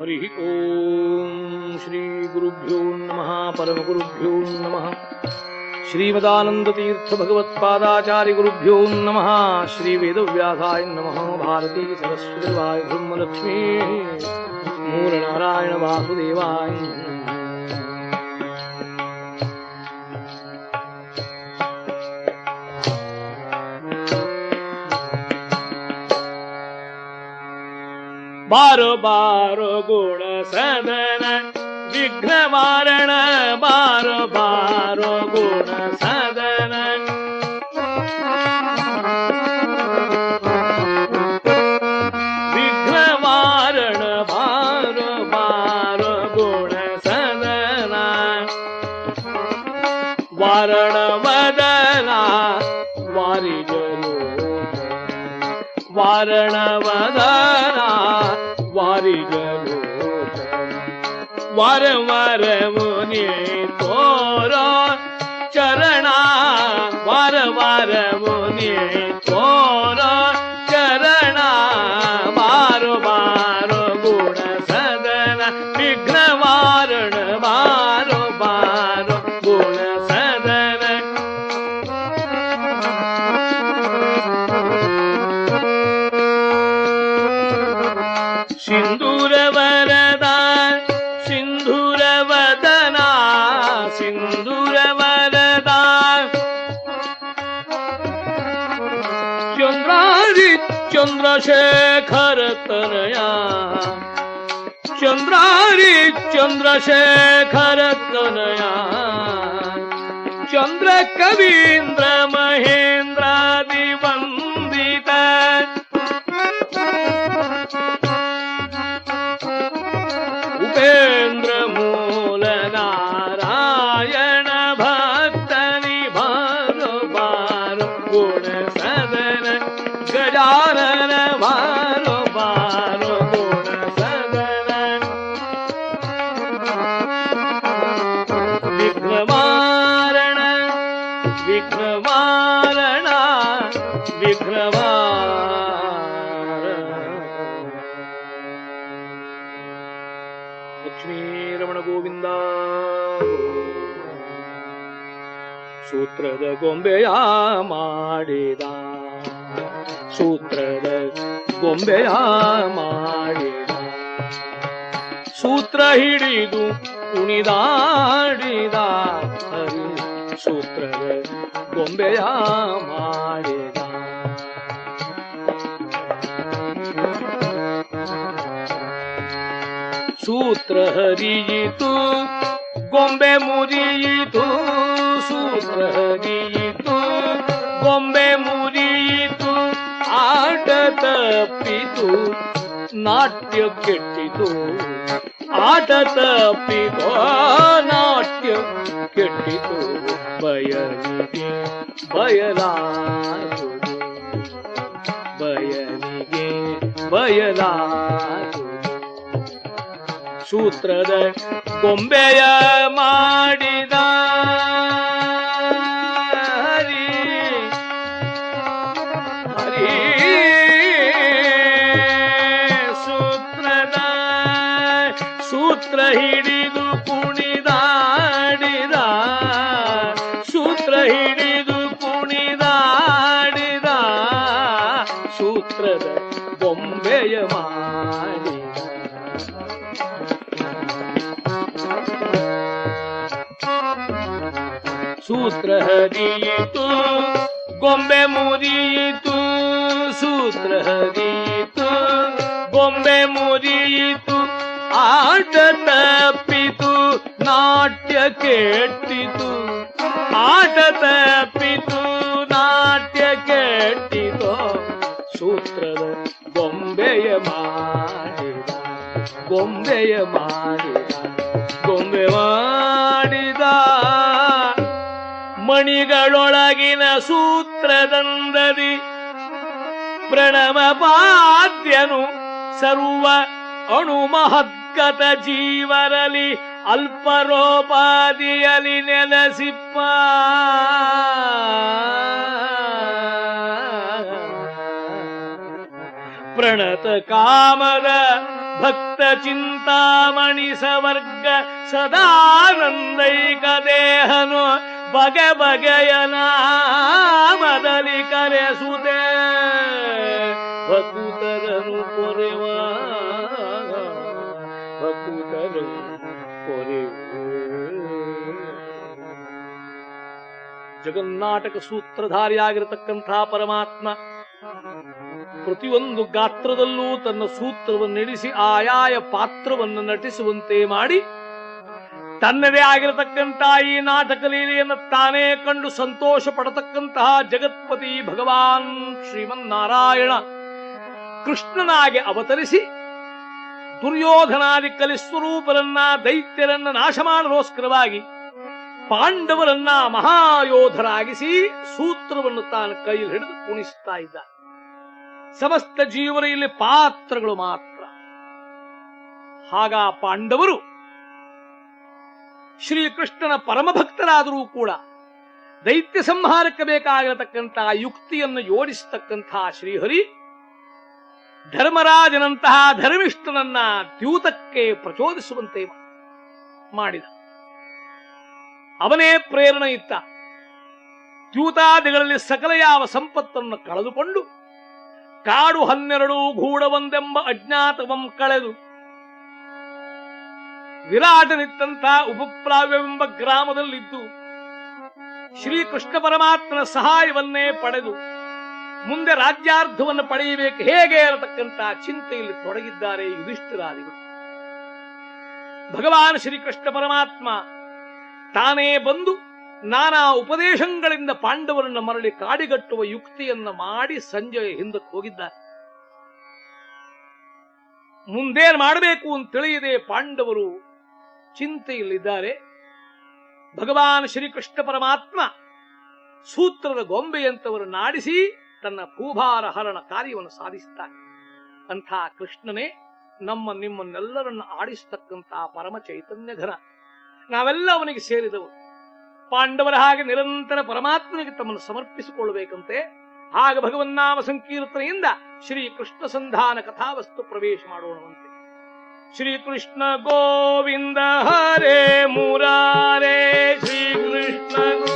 हरिः ॐ श्रीगुरुभ्यो नमः परमगुरुभ्यो नमः श्रीमदानन्दतीर्थभगवत्पादाचार्यगुरुभ्यो नमः श्रीवेदव्यासाय नमः भारती सरस्वतीवाय ब्रह्मलक्ष्मी मूलनारायणवासुदेवाय नमः ಬಾರೋ ಬಾರೋ ಗುಣ ಸದನ. ವಿಘ್ನ ವಾರಣ ಬಾರೋ ಬಾರೋ ಗುಣ ಸದನ. ವಿಘ್ನ ವಾರಣ ಬಾರೋ ಬಾರೋ ಗುಣ ವಾರಣ ವದನ ವಾರಣವದನ ವಾರಿಗಲು ವರ ವರ ಮುನಿ ತೋರ ಚರಣ शेखरत्या चन्द्र महेन्द्र ಗೊಂಬೆಯ ಮಾಡಿದ. ಸೂತ್ರದ ಗೊಂಬೆಯ ಮಾಡಿದ. ಸೂತ್ರ ಹಿಡಿದು ಕುಣಿದಾಡಿದ ಹರಿ ಸೂತ್ರದ ಗೊಂಬೆಯ ಮಾಡಿದ. ಸೂತ್ರ ಹರಿಯಿತು. ಗೊಂಬೆ ಮುರಿಯಿತು ಸುರಗಿಯಿತು ಗೊಂಬೆ ಮುರಿಯಿತು, ಆಟ ತಪ್ಪಿತು, ನಾಟ್ಯ ಕೆಟ್ಟಿತು. ಆಟ ತಪ್ಪಿತು, ನಾಟ್ಯ ಕೆಟ್ಟಿತು. ಬಯಲಿಗೆ ಬಯಲಾದುದು ಬಯಲಿಗೆ ಬಯಲಾದುದು ಸೂತ್ರದ ಗೊಂಬೆಯ ಮಾಡಿದ ಹರಿ. ಹರಿ. ಸೂತ್ರದ ಸೂತ್ರ ಹಿಡಿದು ಕುಣಿದಾಡಿದ ಗೊಂಬೆ ಮುರಿಯಿತು ಸೂತ್ರ ಹರಿಯಿತು. ಗೊಂಬೆ ಮುರಿಯಿತು ಆಟ ತಪ್ಪಿತು ನಾಟ್ಯ ಕೆಟ್ಟಿತು. ಆಟ ತಪ್ಪಿತು ಮಣಿಗಳೊಳಗಿನ ಸೂತ್ರದಂದದಿ ಪ್ರಣವ ಪಾದ್ಯನು ಸರ್ವ ಅಣು ಮಹದ್ಗತ ಜೀವರಲಿ ಅಲ್ಪರೋಪಾದಿಯಲಿ ನೆಲೆಸಿಪ್ಪ. ಪ್ರಣತ ಕಾಮದ ಭಕ್ತ ಚಿಂತಾಮಣಿ ಸವರ್ಗ ಸದಾನಂದೈಕ ದೇಹನು ಬಗೆ ಬಗೆಯ ನಾಮದಲ್ಲಿ ಕರೆಸುತ್ತೆ ಭಕುತರನು ಕೊರೆವ ಭಕುತರು ಜಗನ್ನಾಟಕ ಸೂತ್ರಧಾರಿಯಾಗಿರತಕ್ಕಂಥ ಪರಮಾತ್ಮ ಪ್ರತಿಯೊಂದು ಗಾತ್ರದಲ್ಲೂ ತನ್ನ ಸೂತ್ರವನ್ನು ನಡೆಸಿ ಆಯಾಯ ಪಾತ್ರವನ್ನು ನಟಿಸುವಂತೆ ಮಾಡಿ ತನ್ನದೇ ಆಗಿರತಕ್ಕಂತಹ ಈ ನಾಟಕ ಲೀಲೆಯನ್ನು ತಾನೇ ಕಂಡು ಸಂತೋಷ ಪಡತಕ್ಕಂತಹ ಜಗತ್ಪತಿ ಭಗವಾನ್ ಶ್ರೀಮನ್ನಾರಾಯಣ ಕೃಷ್ಣನಾಗಿ ಅವತರಿಸಿ ದುರ್ಯೋಧನಾದಿ ಕಲಿಸ್ವರೂಪರನ್ನ, ದೈತ್ಯರನ್ನ ನಾಶ ಮಾಡಲೋಸ್ಕರವಾಗಿ ಪಾಂಡವರನ್ನ ಮಹಾಯೋಧರಾಗಿಸಿ ಸೂತ್ರವನ್ನು ತಾನು ಕೈಯಲ್ಲಿ ಹಿಡಿದು ಕುಣಿಸ್ತಾ ಇದ್ದ ಸಮಸ್ತ ಜೀವರ ಇಲ್ಲಿ ಪಾತ್ರಗಳು ಮಾತ್ರ. ಹಾಗ ಪಾಂಡವರು ಶ್ರೀಕೃಷ್ಣನ ಪರಮಭಕ್ತರಾದರೂ ಕೂಡ ದೈತ್ಯ ಸಂಹಾರಕ್ಕೆ ಬೇಕಾಗಿರತಕ್ಕಂತಹ ಯುಕ್ತಿಯನ್ನು ಯೋಡಿಸತಕ್ಕಂತಹ ಶ್ರೀಹರಿ ಧರ್ಮರಾಜನಂತಹ ಧರ್ಮಿಷ್ಠನನ್ನ ದ್ಯೂತಕ್ಕೆ ಪ್ರಚೋದಿಸುವಂತೆ ಮಾಡಿದ. ಅವನೇ ಪ್ರೇರಣೆ ಇತ್ತ. ದ್ಯೂತಾದಿಗಳಲ್ಲಿ ಸಕಲ ಯಾವ ಸಂಪತ್ತನ್ನು ಕಳೆದುಕೊಂಡು ಕಾಡು ಹನ್ನೆರಡು ಗೂಢವೊಂದೆಂಬ ಅಜ್ಞಾತವಂ ಕಳೆದು ವಿರಾಟನಿತ್ತಂತ ಉಪಪ್ಲಾವ್ಯವೆಂಬ ಗ್ರಾಮದಲ್ಲಿದ್ದು ಶ್ರೀಕೃಷ್ಣ ಪರಮಾತ್ಮನ ಸಹಾಯವನ್ನೇ ಪಡೆದು ಮುಂದೆ ರಾಜ್ಯಾರ್ಧವನ್ನು ಪಡೆಯಬೇಕು ಹೇಗೆ ಇರತಕ್ಕಂತ ಚಿಂತೆಯಲ್ಲಿ ತೊಡಗಿದ್ದಾರೆ ಯುಧಿಷ್ಠಿರಾದಿಗಳು. ಭಗವಾನ್ ಶ್ರೀಕೃಷ್ಣ ಪರಮಾತ್ಮ ತಾನೇ ಬಂದು ನಾನಾ ಉಪದೇಶಗಳಿಂದ ಪಾಂಡವರನ್ನು ಮರಳಿ ಕಾಡಿಗಟ್ಟುವ ಯುಕ್ತಿಯನ್ನ ಮಾಡಿ ಸಂಜೆ ಹಿಂದಕ್ಕೆ ಹೋಗಿದ್ದಾರೆ. ಮುಂದೇನ್ ಮಾಡಬೇಕು ಅಂತ ತಿಳಿಯದೆ ಪಾಂಡವರು ಚಿಂತೆಯಲ್ಲಿದ್ದಾರೆ. ಭಗವಾನ್ ಶ್ರೀಕೃಷ್ಣ ಪರಮಾತ್ಮ ಸೂತ್ರದ ಗೊಂಬೆಯಂತವರು ನಾಡಿಸಿ ತನ್ನ ಭೂಭಾರ ಹರಣ ಕಾರ್ಯವನ್ನು ಸಾಧಿಸುತ್ತಾನೆ ಅಂಥ ಕೃಷ್ಣನೇ ನಮ್ಮ ನಿಮ್ಮನ್ನೆಲ್ಲರನ್ನು ಆಡಿಸ್ತಕ್ಕಂತಹ ಪರಮ ಚೈತನ್ಯ ಘನ. ನಾವೆಲ್ಲ ಅವನಿಗೆ ಸೇರಿದವರು ಪಾಂಡವರ ಹಾಗೆ ನಿರಂತರ ಪರಮಾತ್ಮನಿಗೆ ತಮ್ಮನ್ನು ಸಮರ್ಪಿಸಿಕೊಳ್ಳಬೇಕಂತೆ. ಹಾಗೆ ಭಗವನ್ನಾಮ ಸಂಕೀರ್ತನೆಯಿಂದ ಶ್ರೀ ಕೃಷ್ಣ ಸಂಧಾನ ಕಥಾವಸ್ತು ಪ್ರವೇಶ ಮಾಡೋಣವಂತೆ. श्रीकृष्ण गोविंद हरे मुरारे श्रीकृष्ण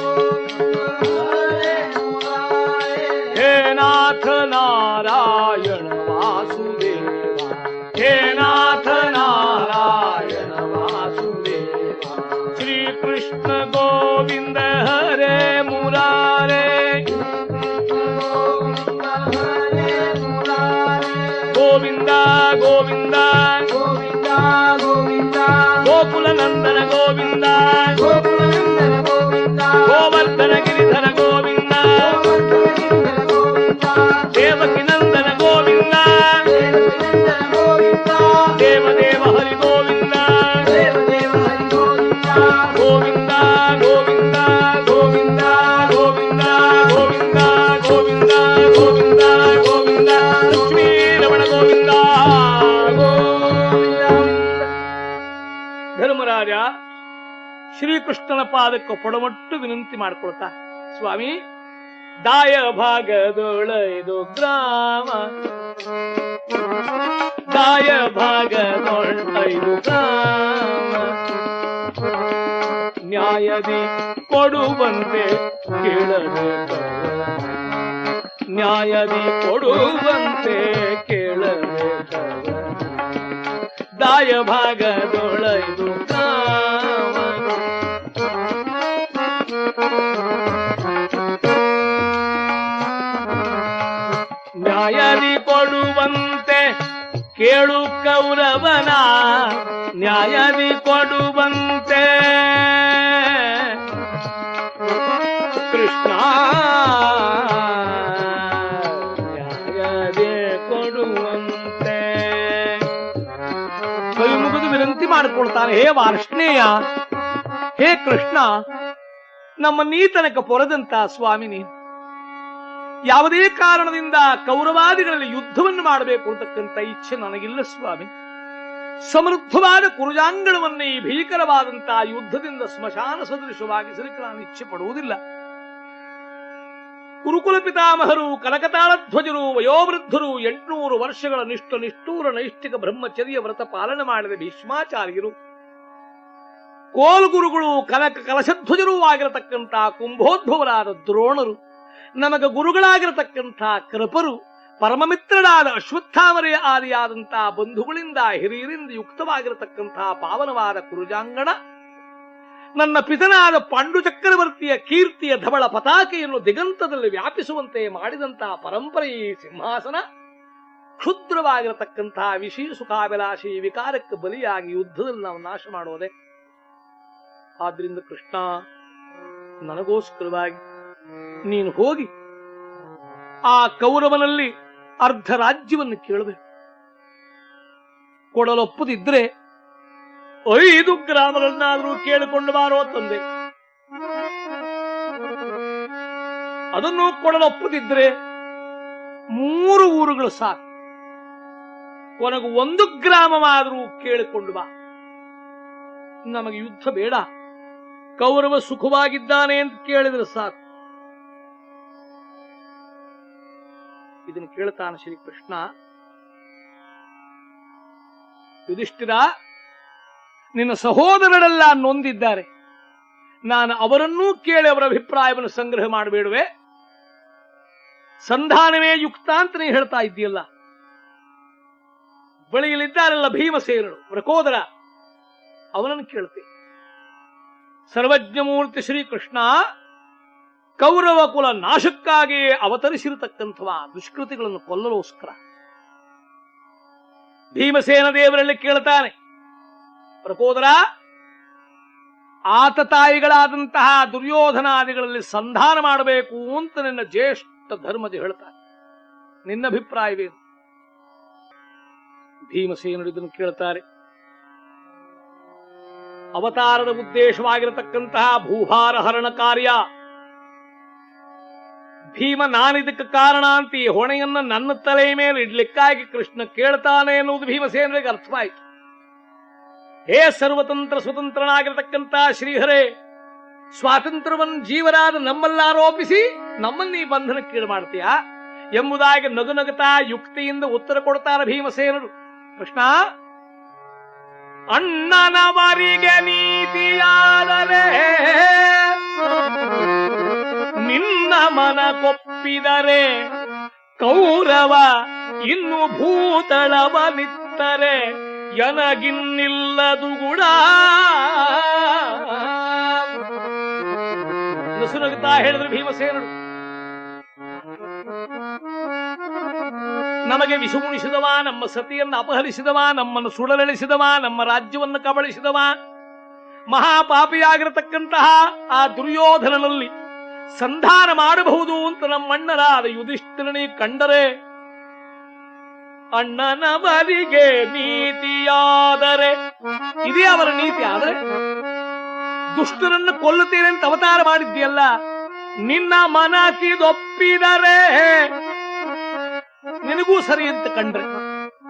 ಶ್ರೀಕೃಷ್ಣನ ಪಾದಕ್ಕೆ ಪೊಡಮಟ್ಟು ವಿನಂತಿ ಮಾಡ್ಕೊಳ್ತಾ, ಸ್ವಾಮಿ ದಾಯ ಭಾಗದೊಳೈದು ಗ್ರಾಮ. ದಾಯ ಭಾಗದೊಳೈದು ಗ್ರಾಮ. ನ್ಯಾಯದಿ ಕೊಡುವಂತೆ ಕೇಳಲು ನ್ಯಾಯದಿ ಕೊಡುವಂತೆ ಕೇಳಲು ದಾಯ ಭಾಗದೊಳೈದು ಕೇಳು ಕೌರವನ ನ್ಯಾಯದಿ ಕೊಡುವಂತೆ. ಕೃಷ್ಣ ನ್ಯಾಯವೇ ಕೊಡುವಂತೆ. ಕೈ ಮುಗಿದು ವಿನಂತಿ ಮಾಡಿಕೊಳ್ತಾನೆ ಹೇ ವಾರ್ಷ್ಣೇಯ, ಹೇ ಕೃಷ್ಣ, ನಮ್ಮ ನೀತನಕ ಪೊರೆದಂತ ಸ್ವಾಮಿನಿ ಯಾವುದೇ ಕಾರಣದಿಂದ ಕೌರವಾದಿಗಳಲ್ಲಿ ಯುದ್ಧವನ್ನು ಮಾಡಬೇಕು ಅಂತಕ್ಕಂಥ ಇಚ್ಛೆ ನನಗಿಲ್ಲ ಸ್ವಾಮಿ. ಸಮೃದ್ಧವಾದ ಕುರುಜಾಂಗಳವನ್ನೇ ಈ ಭೀಕರವಾದಂತಹ ಯುದ್ಧದಿಂದ ಸ್ಮಶಾನ ಸದೃಶವಾಗಿಸಲಿಕ್ಕೆ ನಾನು ಇಚ್ಛೆ ಪಡುವುದಿಲ್ಲ. ಕುರುಕುಲ ಪಿತಾಮಹರು ಕನಕತಾಳಧ್ವಜರು ವಯೋವೃದ್ಧರು ಎಂಟುನೂರು ವರ್ಷಗಳ ನಿಷ್ಠ ನಿಷ್ಠೂರ ನೈಷ್ಠಿಕ ಬ್ರಹ್ಮಚರ್ಯ ವ್ರತ ಪಾಲನೆ ಮಾಡಿದ ಭೀಷ್ಮಾಚಾರ್ಯರು. ಕೋಲ್ಗುರುಗಳು, ಕನಕ ಕಲಶಧ್ವಜರೂ ಆಗಿರತಕ್ಕಂತಹ ಕುಂಭೋದ್ಭವರಾದ ದ್ರೋಣರು. ನಮಗ ಗುರುಗಳಾಗಿರತಕ್ಕಂಥ ಕೃಪರು, ಪರಮಮಿತ್ರರಾದ ಅಶ್ವತ್ಥಾಮರೆಯ ಆದಿಯಾದಂತಹ ಬಂಧುಗಳಿಂದ, ಹಿರಿಯರಿಂದ ಯುಕ್ತವಾಗಿರತಕ್ಕಂತಹ ಪಾವನವಾದ ಕುರುಜಾಂಗಣ, ನನ್ನ ಪಿತನಾದ ಪಾಂಡು ಚಕ್ರವರ್ತಿಯ ಕೀರ್ತಿಯ ಧವಳ ಪತಾಕೆಯನ್ನು ದಿಗಂತದಲ್ಲಿ ವ್ಯಾಪಿಸುವಂತೆ ಮಾಡಿದಂತಹ ಪರಂಪರೆ ಈ ಸಿಂಹಾಸನ ಕ್ಷುದ್ರವಾಗಿರತಕ್ಕಂತಹ ವಿಷಯ ಸುಖಾಭಿಲಾಷಿ ವಿಕಾರಕ್ಕೆ ಬಲಿಯಾಗಿ ಯುದ್ಧದಲ್ಲಿ ನಾವು ನಾಶ ಮಾಡೋದೆ. ಆದ್ರಿಂದ ಕೃಷ್ಣ, ನನಗೋಸ್ಕರವಾಗಿ ನೀನು ಹೋಗಿ ಆ ಕೌರವನಲ್ಲಿ ಅರ್ಧ ರಾಜ್ಯವನ್ನು ಕೇಳಬೇಕು. ಕೊಡಲೊಪ್ಪದಿದ್ರೆ ಐದು ಗ್ರಾಮಗಳನ್ನಾದರೂ ಕೇಳಿಕೊಂಡು ಬಾರೋ ತಂದೆ. ಅದನ್ನು ಕೊಡಲೊಪ್ಪದಿದ್ರೆ ಮೂರು ಊರುಗಳು ಸಾಕು. ಕೊನೆಗೂ ಒಂದು ಗ್ರಾಮವಾದರೂ ಕೇಳಿಕೊಂಡು ಬಾ. ನಮಗೆ ಯುದ್ಧ ಬೇಡ. ಕೌರವ ಸುಖವಾಗಿದ್ದಾನೆ ಅಂತ ಕೇಳಿದ್ರೆ ಸಾಕು. ಇದನ್ನು ಕೇಳ್ತಾನೆ ಶ್ರೀಕೃಷ್ಣ. ಯುಧಿಷ್ಠಿರ, ನಿನ್ನ ಸಹೋದರರೆಲ್ಲ ನೊಂದಿದ್ದಾರೆ. ನಾನು ಅವರನ್ನೂ ಕೇಳಿ ಅವರ ಅಭಿಪ್ರಾಯವನ್ನು ಸಂಗ್ರಹ ಮಾಡಬೇಡುವೆ. ಸಂಧಾನವೇ ಯುಕ್ತ ಅಂತ ನೀ ಹೇಳ್ತಾ ಇದ್ದೀಯಲ್ಲ. ಬಳಿಯಲ್ಲಿದ್ದಾರಲ್ಲ ಭೀಮಸೇನರು, ವೃಕೋದರ, ಅವನನ್ನು ಕೇಳ್ತೆ ಸರ್ವಜ್ಞಮೂರ್ತಿ ಶ್ರೀಕೃಷ್ಣ ಕೌರವ ಕುಲ ನಾಶಕ್ಕಾಗಿ ಅವತರಿಸಿರತಕ್ಕಂಥವ ದುಷ್ಕೃತಿಗಳನ್ನು ಕೊಲ್ಲಲೋಸ್ಕರ ಭೀಮಸೇನ ದೇವರಲ್ಲಿ ಕೇಳ್ತಾನೆ ಪ್ರಕೋದರ ಆತ ತಾಯಿಗಳಾದಂತಹ ದುರ್ಯೋಧನಾದಿಗಳಲ್ಲಿ ಸಂಧಾನ ಮಾಡಬೇಕು ಅಂತ ನಿನ್ನ ಜ್ಯೇಷ್ಠ ಧರ್ಮಜ ಹೇಳ್ತಾನೆ. ನಿನ್ನ ಅಭಿಪ್ರಾಯವೇನು ಭೀಮಸೇನರು ಇದನ್ನು ಕೇಳ್ತಾರೆ, ಅವತಾರದ ಉದ್ದೇಶವಾಗಿರತಕ್ಕಂತಹ ಭೂಭಾರ ಹರಣ ಕಾರ್ಯ ಭೀಮ ನಾನಿದಕ್ಕೆ ಕಾರಣ ಅಂತ ಈ ಹೊಣೆಯನ್ನ ನನ್ನ ತಲೆಯ ಮೇಲೆ ಇಡ್ಲಿಕ್ಕಾಗಿ ಕೃಷ್ಣ ಕೇಳ್ತಾನೆ ಎನ್ನುವುದು ಭೀಮಸೇನರಿಗೆ ಅರ್ಥವಾಯಿತು. ಹೇ ಸರ್ವತಂತ್ರ ಸ್ವತಂತ್ರನಾಗಿರತಕ್ಕಂತ ಶ್ರೀಹರೇ, ಸ್ವಾತಂತ್ರ್ಯವನ್ನು ಜೀವರಾದ ನಮ್ಮಲ್ಲಾರೋಪಿಸಿ ನಮ್ಮನ್ನ ಈ ಬಂಧನಕ್ಕೀಡು ಮಾಡ್ತೀಯಾ ಎಂಬುದಾಗಿ ನಗು ನಗುತ್ತಾ ಯುಕ್ತಿಯಿಂದ ಉತ್ತರ ಕೊಡ್ತಾರೆ ಭೀಮಸೇನರು. ಕೃಷ್ಣ ಅಣ್ಣನವರಿಗೆ ನೀತಿಯಾದರೆ ನಿನ್ನ ಮನ ಕೊಪ್ಪಿದರೆ ಕೌರವ ಇನ್ನು ಭೂತಳವನಿತ್ತರೆ ಯನಗಿನ್ನಿಲ್ಲದು ಗುಡ ನಸುನಗುತ್ತಾ ಹೇಳಿದ್ರು ಭೀಮಸೇನರು. ನಮಗೆ ವಿಷುಮುಣಿಸಿದವ, ನಮ್ಮ ಸತಿಯನ್ನು ಅಪಹರಿಸಿದವ, ನಮ್ಮನ್ನು ಸುಡಲೆಳಿಸಿದವ, ನಮ್ಮ ರಾಜ್ಯವನ್ನು ಕಬಳಿಸಿದವ, ಮಹಾಪಾಪಿಯಾಗಿರತಕ್ಕಂತಹ ಆ ದುರ್ಯೋಧನನಲ್ಲಿ ಸಂಧಾನ ಮಾಡಬಹುದು ಅಂತ ನಮ್ಮಣ್ಣರಾದ ಯುಧಿಷ್ಠಿರನಿ ಕಂಡರೆ, ಅಣ್ಣನವರಿಗೆ ನೀತಿಯಾದರೆ, ಇದೇ ಅವರ ನೀತಿ ಆದರೆ, ದುಷ್ಟರನ್ನು ಕೊಲ್ಲುತ್ತೇನೆ ಅಂತ ಅವತಾರ ಮಾಡಿದ್ಯಲ್ಲ ನಿನ್ನ ಮನಸ್ಸಿದೊಪ್ಪಿದರೆ ನಿನಗೂ ಸರಿ ಅಂತ ಕಂಡ್ರೆ.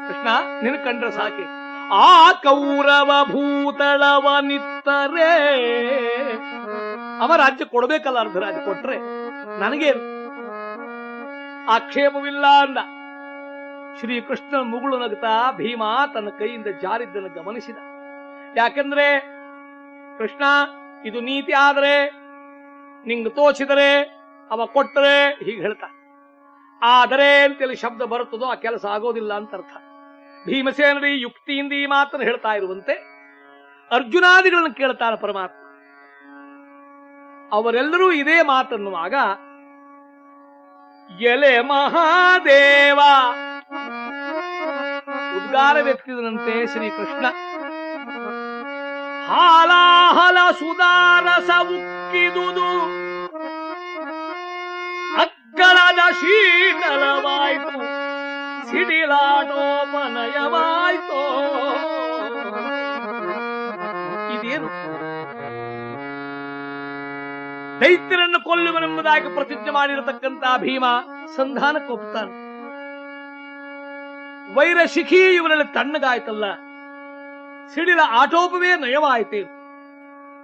ಕೃಷ್ಣ ನಿನ್ ಕಂಡ್ರೆ ಸಾಕೆ? ಆ ಕೌರವ ಭೂತಳವ ನಿತ್ತರೆ. ಅವ ರಾಜ್ಯ ಕೊಡಬೇಕಲ್ಲ ಅರ್ಧ ರಾಜ್ಯ ಕೊಟ್ರೆ. ನನಗೇನು ಆಕ್ಷೇಪವಿಲ್ಲ ಅಂದ. ಶ್ರೀಕೃಷ್ಣ ಮುಗುಳು ನಗುತ್ತಾ ಭೀಮ ತನ್ನ ಕೈಯಿಂದ ಜಾರಿದ್ದನ್ನು ಗಮನಿಸಿದ. ಯಾಕಂದ್ರೆ, ಕೃಷ್ಣ, ಇದು ನೀತಿ ಆದರೆ ನಿಂಗೆ ತೋಚಿದರೆ, ಅವ ಕೊಟ್ಟರೆ ಹೀಗೆ ಹೇಳ್ತಾ ಆದರೆ ಅಂತೇಳಿ ಶಬ್ದ ಬರುತ್ತದೋ ಆ ಕೆಲಸ ಆಗೋದಿಲ್ಲ ಅಂತ ಅರ್ಥ. ಭೀಮಸೇನರಿ ಯುಕ್ತಿಯಿಂದ ಈ ಮಾತನ್ನು ಹೇಳ್ತಾ ಇರುವಂತೆ ಅರ್ಜುನಾದಿಗಳನ್ನು ಕೇಳ್ತಾನೆ ಪರಮಾತ್ಮ. ಅವರೆಲ್ಲರೂ ಇದೇ ಮಾತನ್ನುವಾಗ, ಎಲೆ ಮಹಾದೇವ! ಉದ್ಗಾರ ವ್ಯಕ್ತಿದನಂತೆ ಶ್ರೀಕೃಷ್ಣ. ಹಾಲಾಹಲ ಸುಧಾರಸ ಉಕ್ಕಿದುದು. ಅಕ್ಕಳದ ಶೀತಲವಾಯ್ತು. ಸಿಡಿಲಾಟೋಪನಯವಾಯ್ತು ಇದೇನು? ದೈತ್ಯರನ್ನು ಕೊಲ್ಲುವನೆಂಬುದಾಗಿ ಪ್ರತಿಜ್ಞೆ ಮಾಡಿರತಕ್ಕಂತಹ ಭೀಮ ಸಂಧಾನಕ್ಕೆ ಒಪ್ತಾನೆ ವೈರಶಿಖಿ ಇವನಲ್ಲಿ ತಣ್ಣಗಾಯ್ತಲ್ಲ. ಸಿಡಿಲ ಆಟೋಪವೇ ನಯವಾಯ್ತು.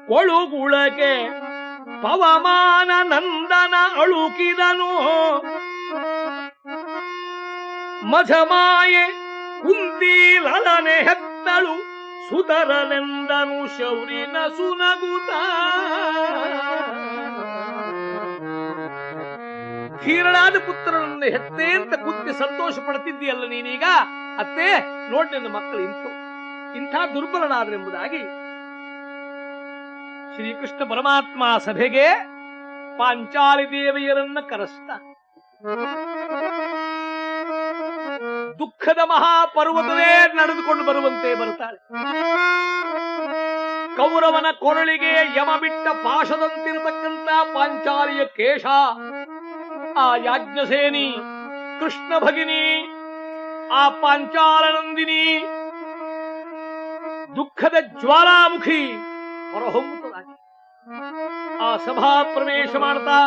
ಕೊಳುಗುಳಕೆ ಪವಮಾನ ನಂದನ ಅಳುಕಿದನು. ಮಜಮಾಯೆ ಲಲನೆ ಹೆತ್ತಳು ಸುತರನೆಂದನು ಶೌರಿನ ಸುನಗುತ. ಕೀರಳಾದ ಪುತ್ರನನ್ನು ಹೆತ್ತೆ ಅಂತ ಕುಂತಿ ಸಂತೋಷ ಪಡ್ತಿದ್ದೀಯಲ್ಲ ನೀನೀಗ? ಅತ್ತೆ, ನೋಡಿ ನನ್ನ ಮಕ್ಕಳು ಇಂತು ಇಂಥ ದುರ್ಬಲನಾದ್ರೆಂಬುದಾಗಿ ಶ್ರೀಕೃಷ್ಣ ಪರಮಾತ್ಮ ಸಭೆಗೆ ಪಾಂಚಾಲಿ ದೇವಿಯರನ್ನ ಕರೆಸ್ತ ದುಃಖದ ಮಹಾಪರ್ವತವೇ ನಡೆದುಕೊಂಡು ಬರುವಂತೆ ಬರುತ್ತಾರೆ. ಕೌರವನ ಕೊರಳಿಗೆ ಯಮ ಬಿಟ್ಟ ಪಾಶದಂತಿರತಕ್ಕಂತ ಪಾಂಚಾಲಿಯ ಕೇಶ, ಆ ಯಾಜ್ಞಸೇನಿ, ಕೃಷ್ಣ ಭಗಿನಿ, ಆ ಪಾಂಚಾಲನಂದಿನಿ ದುಃಖದ ಜ್ವಾಲಾಮುಖಿ ಹೊರಹೊಮ್ಮುತ್ತದಾಗಿ. ಆ ಸಭಾ ಪ್ರವೇಶ ಮಾಡ್ತಾ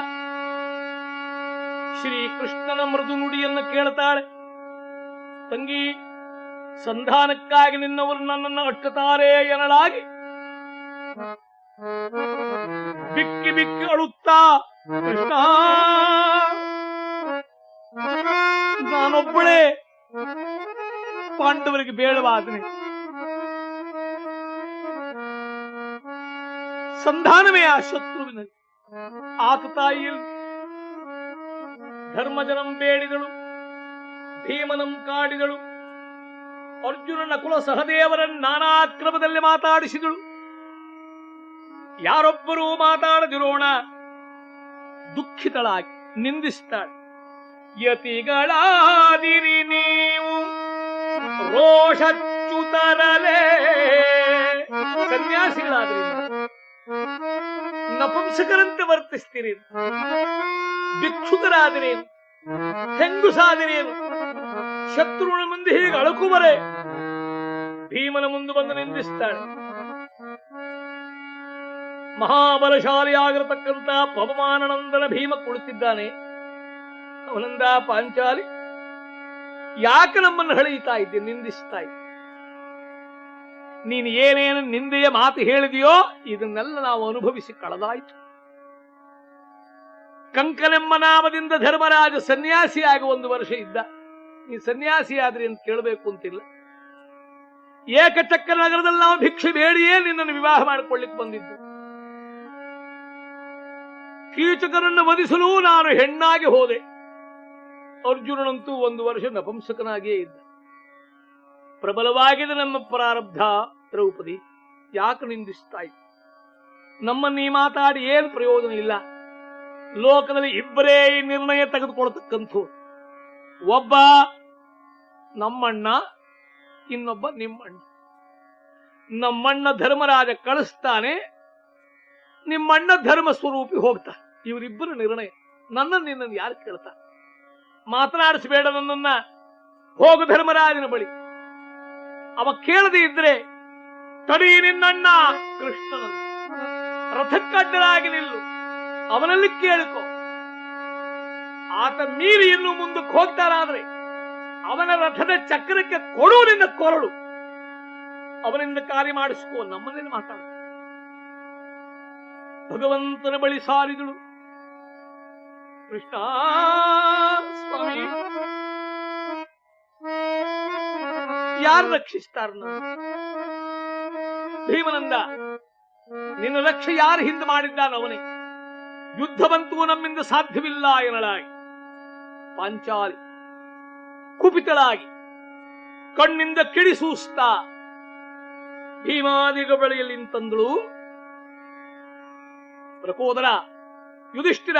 ಶ್ರೀ ಕೃಷ್ಣನ ಮೃದು ನುಡಿಯನ್ನು ಕೇಳ್ತಾಳೆ. ತಂಗಿ, ಸಂಧಾನಕ್ಕಾಗಿ ನಿನ್ನವರು ನನ್ನನ್ನು ಅಟ್ಟುತ್ತಾರೆ ಎನ್ನಲಾಗಿ. ಬಿಕ್ಕಿ ಬಿಕ್ಕಿ ಅಳುತ್ತಾ, ಕೃಷ್ಣ, ನಾನೊಬ್ಬಳೇ, ಪಾಂಡವರಿಗೆ ಬೇಡವಾದನೆ. ಸಂಧಾನವೇ ಆ ಶತ್ರುವಿನಲ್ಲಿ. ಆತ ತಾಯಿಯಲ್ಲಿ ಧರ್ಮಜನಂ ಬೇಡಿದಳು. ಭೀಮನಂ ಕಾಡಿದಳು ಅರ್ಜುನನ ಕುಲ ಸಹದೇವರನ್ನು ನಾನಾ ಕ್ರಮದಲ್ಲಿ ಮಾತಾಡಿಸಿದಳು. ಯಾರೊಬ್ಬರೂ ಮಾತಾಡದಿರೋಣ. ದುಃಖಿತಳಾಗಿ ನಿಂದಿಸ್ತಾಳೆ. ಯತಿಗಳಾದಿರಿ ನೀವು. ರೋಷಚ್ಯುತರಲೇ ಸನ್ಯಾಸಿಗಳಾದ್ರಿ. ನಪುಂಸಕರಂತೆ ವರ್ತಿಸ್ತೀರಿ. ಭಿಕ್ಷುಕರಾದಿರೇನು ಹೆಂಗುಸಾದಿರೇನು ಶತ್ರುವಿನ ಮುಂದೆ ಹೀಗೆ ಬರೆ. ಭೀಮನ ಮುಂದೆ ಬಂದು ನಿಂದಿಸ್ತಾಳೆ. ಮಹಾಬಲಶಾಲಿಯಾಗಿರತಕ್ಕಂತ ಪವಮಾನನಂದನ ಭೀಮ ಕುಳಿತಿದ್ದಾನೆ. ಅವನಂದ ಪಾಂಚಾಲಿ, ಯಾಕೆ ನಮ್ಮನ್ನು ಹಳೆಯುತ್ತಾ ಇದ್ದೆ, ನಿಂದಿಸ್ತಾ ಇದ್ದೆ? ನೀನು ಏನೇನು ನಿಂದೆಯ ಮಾತು ಹೇಳಿದೆಯೋ, ಇದನ್ನೆಲ್ಲ ನಾವು ಅನುಭವಿಸಿ ಕಳೆದಾಯ್ತು. ಕಂಕನೆಂಬ ನಾಮದಿಂದ ಧರ್ಮರಾಜ ಸನ್ಯಾಸಿಯಾಗಿ ಒಂದು ವರ್ಷ ಇದ್ದ. ಈ ಸನ್ಯಾಸಿ ಆದ್ರಿ ಅಂತ ಕೇಳಬೇಕು ಅಂತಿಲ್ಲ. ಏಕಚಕ್ರ ನಗರದಲ್ಲಿ ನಾವು ಭಿಕ್ಷೆ ಬೇಡಿಯೇ ನಿನ್ನನ್ನು ವಿವಾಹ ಮಾಡಿಕೊಳ್ಳಿಕ್ ಬಂದಿದ್ದು. ಕೀಚಕರನ್ನು ವಧಿಸಲು ನಾನು ಹೆಣ್ಣಾಗಿ ಹೋದೆ. ಅರ್ಜುನನಂತೂ ಒಂದು ವರ್ಷ ನಪುಂಸಕನಾಗಿಯೇ ಇದ್ದ. ಪ್ರಬಲವಾಗಿದೆ ನಮ್ಮ ಪ್ರಾರಬ್ಧ ದ್ರೌಪದಿ. ಯಾಕೆ ನಿಂದಿಸ್ತಾ ನಮ್ಮ ನಮ್ಮನ್ನು ಮಾತಾಡಿ ಏನು ಪ್ರಯೋಜನ ಇಲ್ಲ? ಲೋಕದಲ್ಲಿ ಇಬ್ಬರೇ ಈ ನಿರ್ಣಯ ತೆಗೆದುಕೊಳ್ತಕ್ಕಂಥ ಒಬ್ಬ ನಮ್ಮಣ್ಣ, ಇನ್ನೊಬ್ಬ ನಿಮ್ಮಣ್ಣ. ನಮ್ಮಣ್ಣ ಧರ್ಮರಾಜ ಕಳಿಸ್ತಾನೆ, ನಿಮ್ಮಣ್ಣ ಧರ್ಮ ಸ್ವರೂಪಿ ಹೋಗ್ತಾ ಇವರಿಬ್ಬರ ನಿರ್ಣಯ. ನನ್ನ ನಿನ್ನನ್ನು ಯಾರು ಕೇಳ್ತಾ ಮಾತನಾಡಿಸಬೇಡ ನನ್ನನ್ನ. ಹೋಗು ಧರ್ಮರಾಜನ ಬಳಿ. ಅವ ಕೇಳದೆ ಇದ್ರೆ, ತಡಿ ನಿನ್ನಣ್ಣ ಕೃಷ್ಣನ ರಥಕ್ಕಡ್ಡಲಾಗಿ ನಿಲ್ಲು. ಅವನಲ್ಲಿ ಕೇಳಿಕೊ. ಆತ ಮೀರಿ ಇನ್ನು ಮುಂದಕ್ಕೆ ಹೋಗ್ತಾರಾದ್ರೆ ಅವನ ರಥದ ಚಕ್ರಕ್ಕೆ ಕೊಡು ನಿನ್ನ ಕೊರಳು. ಅವನಿಂದ ಕಾರ್ಯ ಮಾಡಿಸ್ಕೋ ನಮ್ಮನೇನು ಮಾತಾಡ. ಭಗವಂತನ ಬಳಿ ಸಾರಿದಳು. ಕೃಷ್ಣ, ಸ್ವಾಮಿ. ಯಾರು ರಕ್ಷಿಸ್ತಾರ ಭೀಮನಂದ, ನಿನ್ನ ರಕ್ಷೆ ಯಾರು ಹಿಂದೆ ಮಾಡಿದ್ದಾನ ಅವನೇ ಯುದ್ಧ ಬಂತು ನಮ್ಮಿಂದ ಸಾಧ್ಯವಿಲ್ಲ ಎನ್ನಲಾಗಿ. ಪಾಂಚಾಲಿ, ಕುಪಿತಳಾಗಿ, ಕಣ್ಣಿಂದ ಕಿಡಿಸೂಸ್ತ. ಭೀಮಾದಿಗ ಬಳಿಯಲ್ಲಿ ತಂದಳು ಪ್ರಕೋದರ ಯುಧಿಷ್ಠಿರ,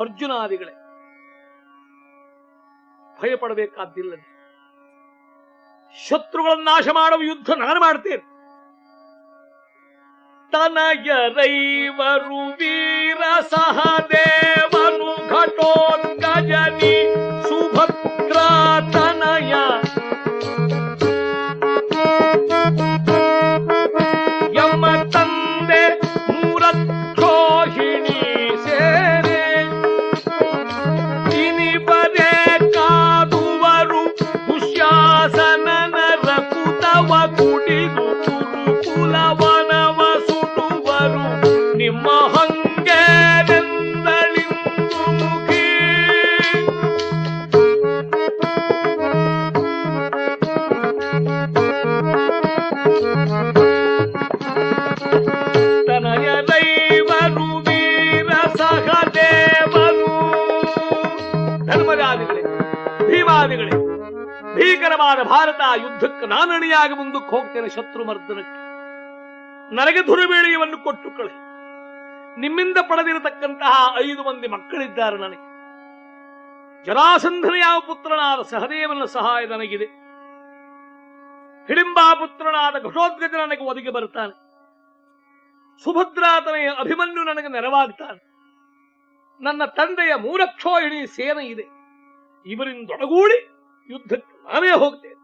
ಅರ್ಜುನಾದಿಗಳೇ. ಭಯಪಡಬೇಕಾದ್ದಿಲ್ಲದೆ. ಶತ್ರುಗಳನ್ನು ನಾಶ ಮಾಡುವ ಯುದ್ಧ ನಾನು ಮಾಡ್ತೇನೆ. ತನಯರೈವರು ವೀರ ಸಹದೇವನು ಭೂಭಾಗವಾದ ಭಾರತ ಯುದ್ಧಕ್ಕೆ ನಾನಣಿಯಾಗಿ ಮುಂದಕ್ಕೆ ಹೋಗ್ತೇನೆ ಶತ್ರು ಮರ್ದನಕ್ಕೆ ನನಗೆ ದುರ್ಬೇಳಿಯನ್ನು ಕೊಟ್ಟು ಕಳೆ. ನಿಮ್ಮಿಂದ ಪಡೆದಿರತಕ್ಕಂತಹ ಐದು ಮಂದಿ ಮಕ್ಕಳಿದ್ದಾರೆ ನನಗೆ. ಜರಾಸಂಧನ ಯಾವ ಪುತ್ರನಾದ ಸಹದೇವನ ಸಹಾಯ ನನಗಿದೆ. ಹಿಡಿಂಬಾ ಪುತ್ರನಾದ ಘಟೋದ್ಗಜ ನನಗೆ ಒದಗಿ ಬರುತ್ತಾನೆ. ಸುಭದ್ರಾತನೆಯ ಅಭಿಮನ್ಯು ನನಗೆ ನೆರವಾಗ್ತಾನೆ. ನನ್ನ ತಂದೆಯ ಮೂರಕ್ಷೋಹಿಣಿ ಸೇನೆ ಇದೆ. ಇವರಿಂದೊಡಗೂಡಿ ಯುದ್ಧಕ್ಕೆ ನಾನೇ ಹೋಗ್ತೇನೆ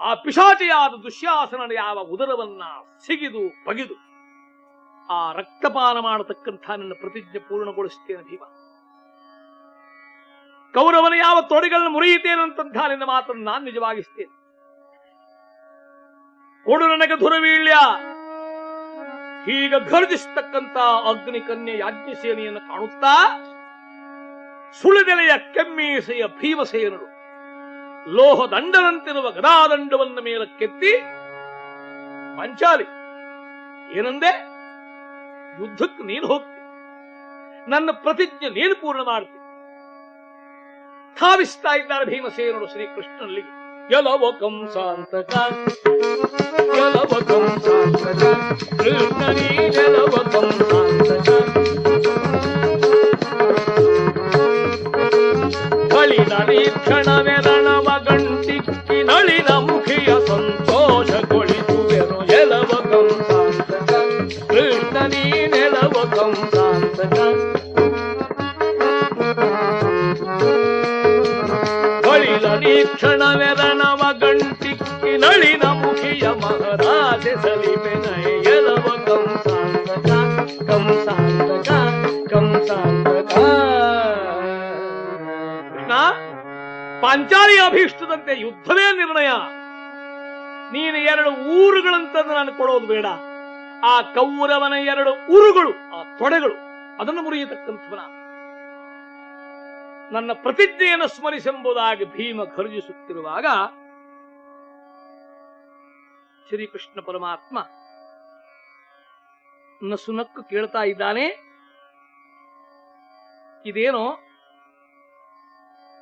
ಆ ಪಿಶಾಚಿಯಾದ ದುಶ್ಯಾಸನನ ಯಾವ ಉದರವನ್ನ ಸಿಗಿದು ಬಗಿದು, ಆ ರಕ್ತಪಾನ ಮಾಡತಕ್ಕಂಥ ನನ್ನ ಪ್ರತಿಜ್ಞೆ ಪೂರ್ಣಗೊಳಿಸ್ತೇನೆ ಭೀಮ. ಕೌರವನ ಯಾವ ತೊಡೆಗಳನ್ನು ಮುರಿಯುತ್ತೇನಂತಹ ನಿನ್ನ ಮಾತನ್ನು ನಾನು ನಿಜವಾಗಿಸ್ತೇನೆ. ಕೊಡು ನನಗೆ ಧುರವೀಳ್ಯ. ಈಗ ಘರ್ಜಿಸ್ತಕ್ಕಂತ ಅಗ್ನಿ ಕನ್ಯೆ ಯಾಜ್ಞಸೇನೆಯನ್ನು ಕಾಣುತ್ತಾ, ಸುಳಿದೆಲೆಯ ಕೆಮ್ಮೀಸೆಯ ಭೀಮಸೇನರು ಲೋಹ ದಂಡದಂತಿರುವ ಗದಾದಂಡವನ್ನು ಮೇಲಕ್ಕೆತ್ತಿ ಪಂಚಾಲಿ ಏನಂದೆ? ಯುದ್ಧಕ್ಕೆ ನೀನು ಹೋಗ್ತಿ. ನನ್ನ ಪ್ರತಿಜ್ಞೆ ನೀನು ಪೂರ್ಣ ಮಾಡ್ತಿ. ಧಾವಿಸ್ತಾ ಇದ್ದಾರೆ ಭೀಮಸೇನರು ಶ್ರೀಕೃಷ್ಣನಿಗೆ ಎಲವ ಕಂಸಾಂತಕ ಎಲವ ಕಂಸಾಂತಕ ಕೃಷ್ಣನೇ ಎಲವ ಕಂಸಾಂತಕ ನಳಿನ ಮುಖಿಯ ಸಂತೋಷಗೊಳಿಸುವೆನು ಎಲವ ಕಂಸಾಂತಕ ಕೃಷ್ಣ ನೆಲವ ಕಂಸಾಂತಕ ಬಳಿದ ಕ್ಷಣವೆರಣವ ಗಂಟಿಕ್ಕಿ ನಳಿನ ಮುಖಿಯ ಮಹಾರಾಜ ಪಾಂಚಾಲಿ ಅಭೀಷ್ಟದಂತೆ ಯುದ್ಧವೇ ನಿರ್ಣಯ. ನೀನು ಎರಡು ಊರುಗಳಂತಂದು ನಾನು ಕೊಡೋದು ಬೇಡ. ಆ ಕೌರವನ ಎರಡು ಊರುಗಳು ಆ ತೊಡೆಗಳು, ಅದನ್ನು ಮುರಿಯತಕ್ಕಂಥವನ. ನನ್ನ ಪ್ರತಿಜ್ಞೆಯನ್ನು ಸ್ಮರಿಸೆಂಬುದಾಗಿ ಭೀಮ ಖರ್ಜಿಸುತ್ತಿರುವಾಗ, ಶ್ರೀಕೃಷ್ಣ ಪರಮಾತ್ಮ ನಸುನಕ್ಕು ಕೇಳ್ತಾ ಇದ್ದಾನೆ. ಇದೇನೋ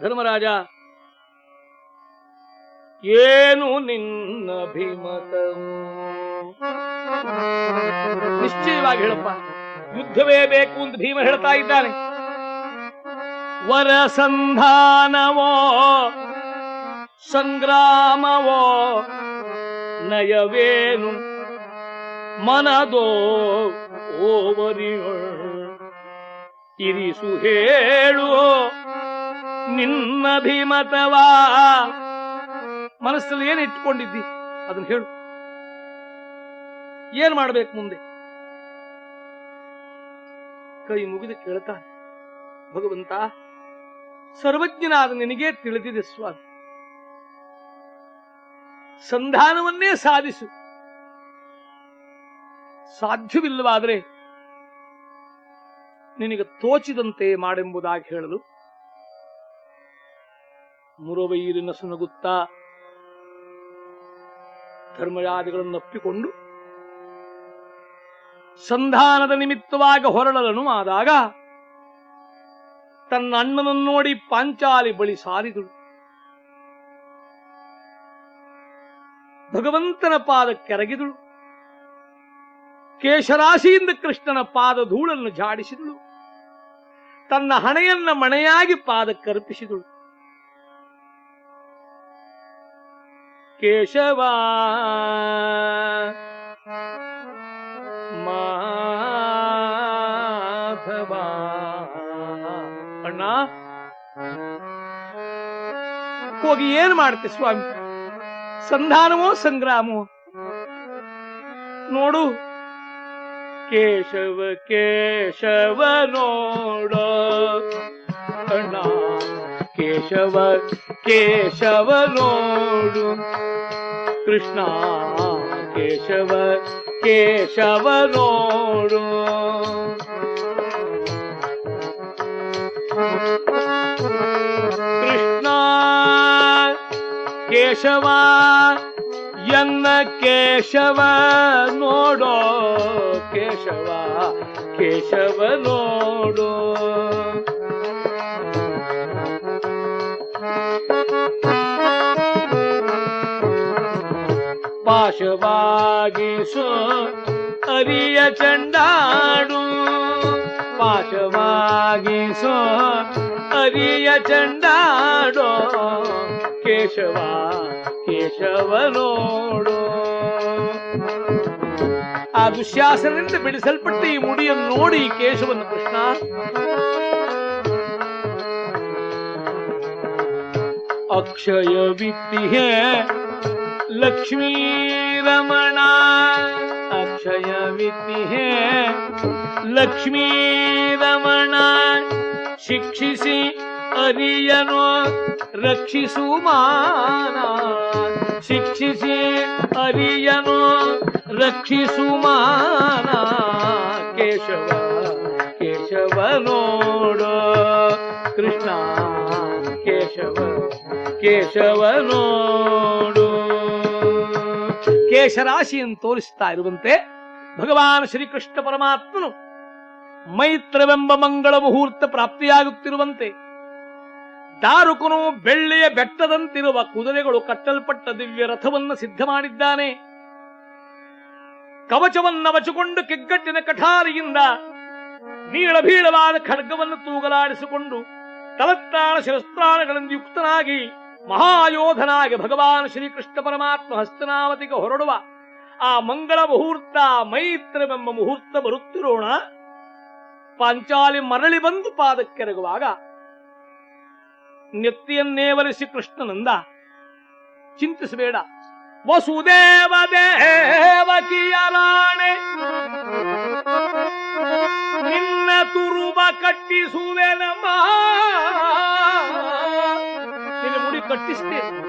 ಧರ್ಮರಾಜ ಏನು ನಿನ್ನ ಭೀಮತ? ನಿಶ್ಚಯವಾಗಿ ಹೇಳಪ್ಪ, ಯುದ್ಧವೇ ಬೇಕು ಅಂತ ಭೀಮ ಹೇಳ್ತಾ ಇದ್ದಾನೆ. ವರಸಂಧಾನವೋ, ಸಂಗ್ರಾಮವೋ, ನಯವೇನು? ಮನದೋ ಓವರಿ ಇರಿಸು ಹೇಳು ನಿನ್ನ ಭೀಮತವಾ? ಮನಸ್ಸಲ್ಲಿ ಏನು ಇಟ್ಕೊಂಡಿದ್ದಿ? ಅದನ್ನ ಹೇಳು. ಏನ್ ಮಾಡ್ಬೇಕು ಮುಂದೆ? ಕೈ ಮುಗಿದು ಕೇಳ್ತಾ ಭಗವಂತ ಸರ್ವಜ್ಞನಾದ ನಿನಗೆ ತಿಳಿದಿದೆ ಸ್ವಾಮಿ. ಸಂಧಾನವನ್ನೇ ಸಾಧಿಸು. ಸಾಧ್ಯವಿಲ್ಲವಾದರೆ ನಿನಗೆ ತೋಚಿದಂತೆ ಮಾಡೆಂಬುದಾಗಿ ಹೇಳಲು. ಮುರವೈರಿನ ಸುನಗುತ್ತಾ ಧರ್ಮಯಾದಿಗಳನ್ನು ಒಪ್ಪಿಕೊಂಡು ಸಂಧಾನದ ನಿಮಿತ್ತವಾಗಿ ಹೊರಳಲನು ಆದಾಗ ತನ್ನ ಅಣ್ಣನನ್ನು ನೋಡಿ ಪಾಂಚಾಲಿ ಬಳಿ ಸಾರಿದಳು. ಭಗವಂತನ ಪಾದ ಕೆರಗಿದಳು. ಕೇಶರಾಶಿಯಿಂದ ಕೃಷ್ಣನ ಪಾದ ಧೂಳನ್ನು ಝಾಡಿಸಿದಳು. ತನ್ನ ಹಣೆಯನ್ನ ಮಣೆಯಾಗಿ ಪಾದಕ್ಕರ್ಪಿಸಿದಳು ಕೇಶವ. ಅಣ್ಣ. ಹೋಗಿ ಏನ್ ಮಾಡ್ತೆ ಸ್ವಾಮಿ? ಸಂಧಾನವೋ ಸಂಗ್ರಾಮೋ ನೋಡು. ಕೇಶವ ಕೇಶವ ನೋಡ. ಕೇಶವ ಕೇಶವ ನೋಡು ಕೃಷ್ಣ ಕೇಶವ ಕೇಶವ ನೋಡು ಕೃಷ್ಣ ಕೇಶವ ಎನ್ನ ಕೇಶವ ನೋಡೋ ಕೇಶವ ಕೇಶವ ನೋಡು ಪಾಶವಾಗಿಸೋ, ಅರಿಯ ಚಂಡಾಡು ಪಾಶವಾಗಿಸೋ, ಅರಿಯ ಚಂಡಾಡೋ ಕೇಶವ ಕೇಶವ ನೋಡು. ಆ ದುಶ್ಯಾಸನದಿಂದ ಬಿಡಿಸಲ್ಪಟ್ಟ ಈ ಮುಡಿಯನ್ನು ನೋಡಿ ಕೇಶವನ್ನು ಕೃಷ್ಣ. ಅಕ್ಷಯ ವಿತ್ತಿಹೆ ಲಕ್ಷ್ಮೀ ರಮಣ ಅಕ್ಷಯ ವಿತ್ತಿಹೆ ಲಕ್ಷ್ಮೀ ರಮಣ ಶಿಕ್ಷಿಸಿ ಅರಿಯನು ರಕ್ಷಿಸು ಮಾನ ಶಿಕ್ಷಿಸಿ ಅರಿಯನು ರಕ್ಷಿಸು ಮಾನ ಕೇಶವ ಕೇಶವ ನೋಡು ಕೃಷ್ಣ ಕೇಶವ ಕೇಶವ ನೋಡು ಕೇಶರಾಶಿಯನ್ನು ತೋರಿಸ್ತಾ ಇರುವಂತೆ ಭಗವಾನ್ ಶ್ರೀಕೃಷ್ಣ ಪರಮಾತ್ಮನು ಮೈತ್ರವೆಂಬ ಮಂಗಳ ಮುಹೂರ್ತ ಪ್ರಾಪ್ತಿಯಾಗುತ್ತಿರುವಂತೆ. ದಾರುಕನು ಬೆಳ್ಳಿಯ ಬೆಟ್ಟದಂತಿರುವ ಕುದುರೆಗಳು ಕಟ್ಟಲ್ಪಟ್ಟ ದಿವ್ಯ ರಥವನ್ನು ಸಿದ್ಧ ಮಾಡಿದ್ದಾನೆ. ಕವಚವನ್ನು ವಚುಕೊಂಡು ಕಿಗ್ಗಟ್ಟಿನ ಕಠಾರಿಯಿಂದ ನೀಳಭೀಳವಾದ ಖಡ್ಗವನ್ನು ತೂಗಲಾಡಿಸಿಕೊಂಡು ತಲತ್ತಾಳ ಶಿರಸ್ತ್ರಾಣಗಳಿಂದ ಯುಕ್ತನಾಗಿ ಮಹಾಯೋಧನಾಗಿ ಭಗವಾನ್ ಶ್ರೀಕೃಷ್ಣ ಪರಮಾತ್ಮ ಹಸ್ತನಾವತಿಗೆ ಹೊರಡುವ ಆ ಮಂಗಳ ಮುಹೂರ್ತ, ಮೈತ್ರವೆಂಬ ಮುಹೂರ್ತ ಬರುತ್ತಿರೋಣ? ಪಾಂಚಾಲಿ ಮರಳಿ ಬಂದು ಪಾದಕ್ಕೆರಗುವಾಗ ನೆತ್ತಿಯನ್ನೇವರಿಸಿ ಕೃಷ್ಣನಂದ, ಚಿಂತಿಸಬೇಡ. ವಸುದೇವ ದೇವಕಿಯ ರಾಣೆ, ನಿನ್ನ ತುರುಬ ಕಟ್ಟಿಸುವೆನಮ್ಮ. ಕಟ್ಟಿಸ್ತೇನೆ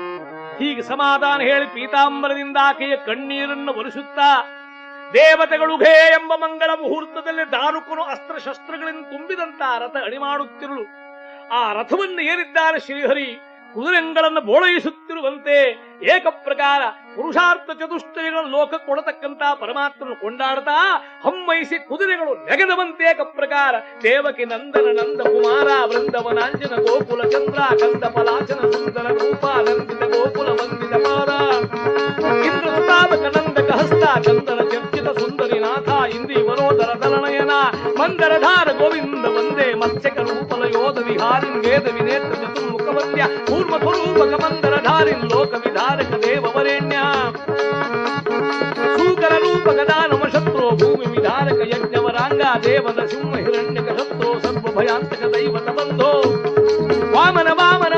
ಹೀಗೆ ಸಮಾಧಾನ ಹೇಳಿ ಪೀತಾಂಬರದಿಂದ ಆಕೆಯ ಕಣ್ಣೀರನ್ನು ಒರೆಸುತ್ತಾ, ದೇವತೆಗಳು ಘೇ ಎಂಬ ಮಂಗಳ ಮುಹೂರ್ತದಲ್ಲಿ ದಾರುಕನು ಅಸ್ತ್ರಶಸ್ತ್ರಗಳಿಂದ ತುಂಬಿದಂತ ರಥ ಅಣಿ ಮಾಡುತ್ತಿರಲು ಆ ರಥವನ್ನು ಏರಿದ್ದಾರೆ ಶ್ರೀಹರಿ, ಕುದುರೆಗಳನ್ನು ಬೋಳಯಿಸುತ್ತಿರುವಂತೆ ಏಕ ಪ್ರಕಾರ ಪುರುಷಾರ್ಥ ಚತುಷ್ಟಯಗಳ ಲೋಕ ಕೊಡತಕ್ಕಂತ ಪರಮಾತ್ಮನು ಕೊಂಡಾಡ್ತಾ ಹಮ್ಮೈಸಿ ಕುದುರೆಗಳು ನೆಗೆದವಂತೆ ಏಕ ಪ್ರಕಾರ ದೇವಕಿ ನಂದನ ನಂದ ಕುಮಾರ ವೃಂದವನಾಂಜನ ಗೋಕುಲ ಚಂದ್ರ ಕಂದ ಪಲಾಚನ ಸುಂದರ ಗೋಪಾಲಂದಿತ ಗೋಕುಲ ವಂದಿತ ಪಾದ ಇಂದ್ರ ಸುತಾವಕ ನಂದಕ ಹಸ್ತ ಚಂದನ ಚರ್ಚಿತ ಸುಂದರಿ ನಾಥ ಇಂದಿ ವರೋದರ ದಲನಯನ ಮಂದರಧಾರ ಗೋವಿಂದ ವಂದೇ ಮತ್ಸ್ಯಕ ರೂಪಲ ಯೋಧ ವಿಹಾರಿನ್ ವೇದ ವಿನೇತ್ರ ಚತುರ್ಮುಖವಂದ್ಯ ಪೂರ್ವ ಸ್ವರೂಪಕ ಮಂದರಧಾರಿನ್ ಲೋಕ ವಿಧಾರಕ तारकदेववरेण्या शूकररूपगदानमशत्रो भूमिविधारक यज्ञवराङ्गा देवनसिंह हिरण्यकशत्रो सर्वभयान्तक दैवतबन्धो वामन वामन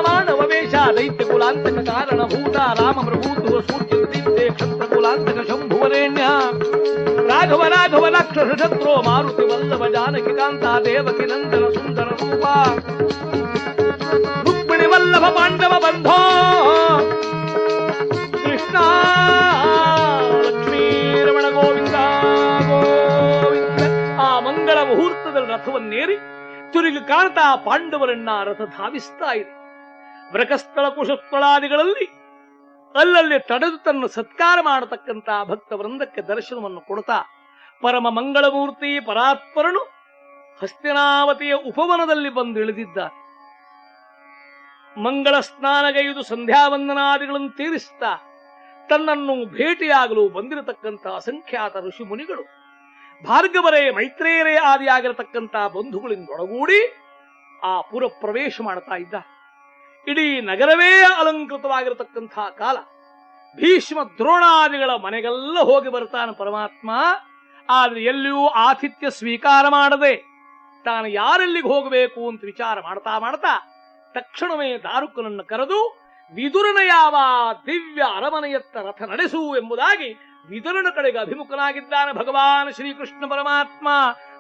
कारणभूता रामप्रभूतो सूर्यदीप्ते क्षत्रकुलान्तक शम्भुवरेण्या राघव राघव राक्षसशत्रो, मारुतिवल्लभ जानकिकान्ता देवकिनन्दन सुन्दर रूपा रुक्मिणिवल्लभ ಕಾಣ್ತಾ ಪಾಂಡವರನ್ನ ರಥ ಧಾವಿಸ್ತಾ ಇದೆ. ವ್ರಕಸ್ಥಳ ಕುಶಸ್ಥಳಾದಿಗಳಲ್ಲಿ ಅಲ್ಲಲ್ಲಿ ತಡೆದು ತನ್ನ ಸತ್ಕಾರ ಮಾಡತಕ್ಕಂತ ಭಕ್ತ ವೃಂದಕ್ಕೆ ದರ್ಶನವನ್ನು ಕೊಡ್ತಾ, ಪರಮ ಮಂಗಳಮೂರ್ತಿ ಪರಾತ್ಪರನು ಹಸ್ತಿನಾವತಿಯ ಉಪವನದಲ್ಲಿ ಬಂದು ಇಳಿದಿದ್ದ ಮಂಗಳ ಸ್ನಾನಗೈದು ಸಂಧ್ಯಾವಂದನಾದಿಗಳನ್ನು ತೀರಿಸ್ತಾ, ತನ್ನನ್ನು ಭೇಟಿಯಾಗಲು ಬಂದಿರತಕ್ಕಂಥ ಅಸಂಖ್ಯಾತ ಋಷಿ ಮುನಿಗಳು ಭಾರ್ಗವರೇ ಮೈತ್ರೇಯರೇ ಆದಿಯಾಗಿರತಕ್ಕಂಥ ಬಂಧುಗಳಿಂದೊಡಗೂಡಿ ಆ ಪುರ ಪ್ರವೇಶ ಮಾಡ್ತಾ ಇದ್ದ. ಇಡೀ ನಗರವೇ ಅಲಂಕೃತವಾಗಿರತಕ್ಕಂತಹ ಕಾಲ. ಭೀಷ್ಮ ದ್ರೋಣಾದಿಗಳ ಮನೆಗೆಲ್ಲ ಹೋಗಿ ಬರ್ತಾನೆ ಪರಮಾತ್ಮ. ಆದ್ರೆ ಎಲ್ಲಿಯೂ ಆತಿಥ್ಯ ಸ್ವೀಕಾರ ಮಾಡದೆ ತಾನು ಯಾರೆಲ್ಲಿಗೆ ಹೋಗಬೇಕು ಅಂತ ವಿಚಾರ ಮಾಡ್ತಾ ಮಾಡ್ತಾ ತಕ್ಷಣವೇ ದಾರುಕನನ್ನು ಕರೆದು, ವಿದುರನ ಯಾವ ದಿವ್ಯ ಅರಮನೆಯತ್ತ ರಥ ನಡೆಸು ಎಂಬುದಾಗಿ ವಿದುರನ ಕಡೆಗೆ ಅಭಿಮುಖನಾಗಿದ್ದಾನೆ ಭಗವಾನ್ ಶ್ರೀಕೃಷ್ಣ ಪರಮಾತ್ಮ.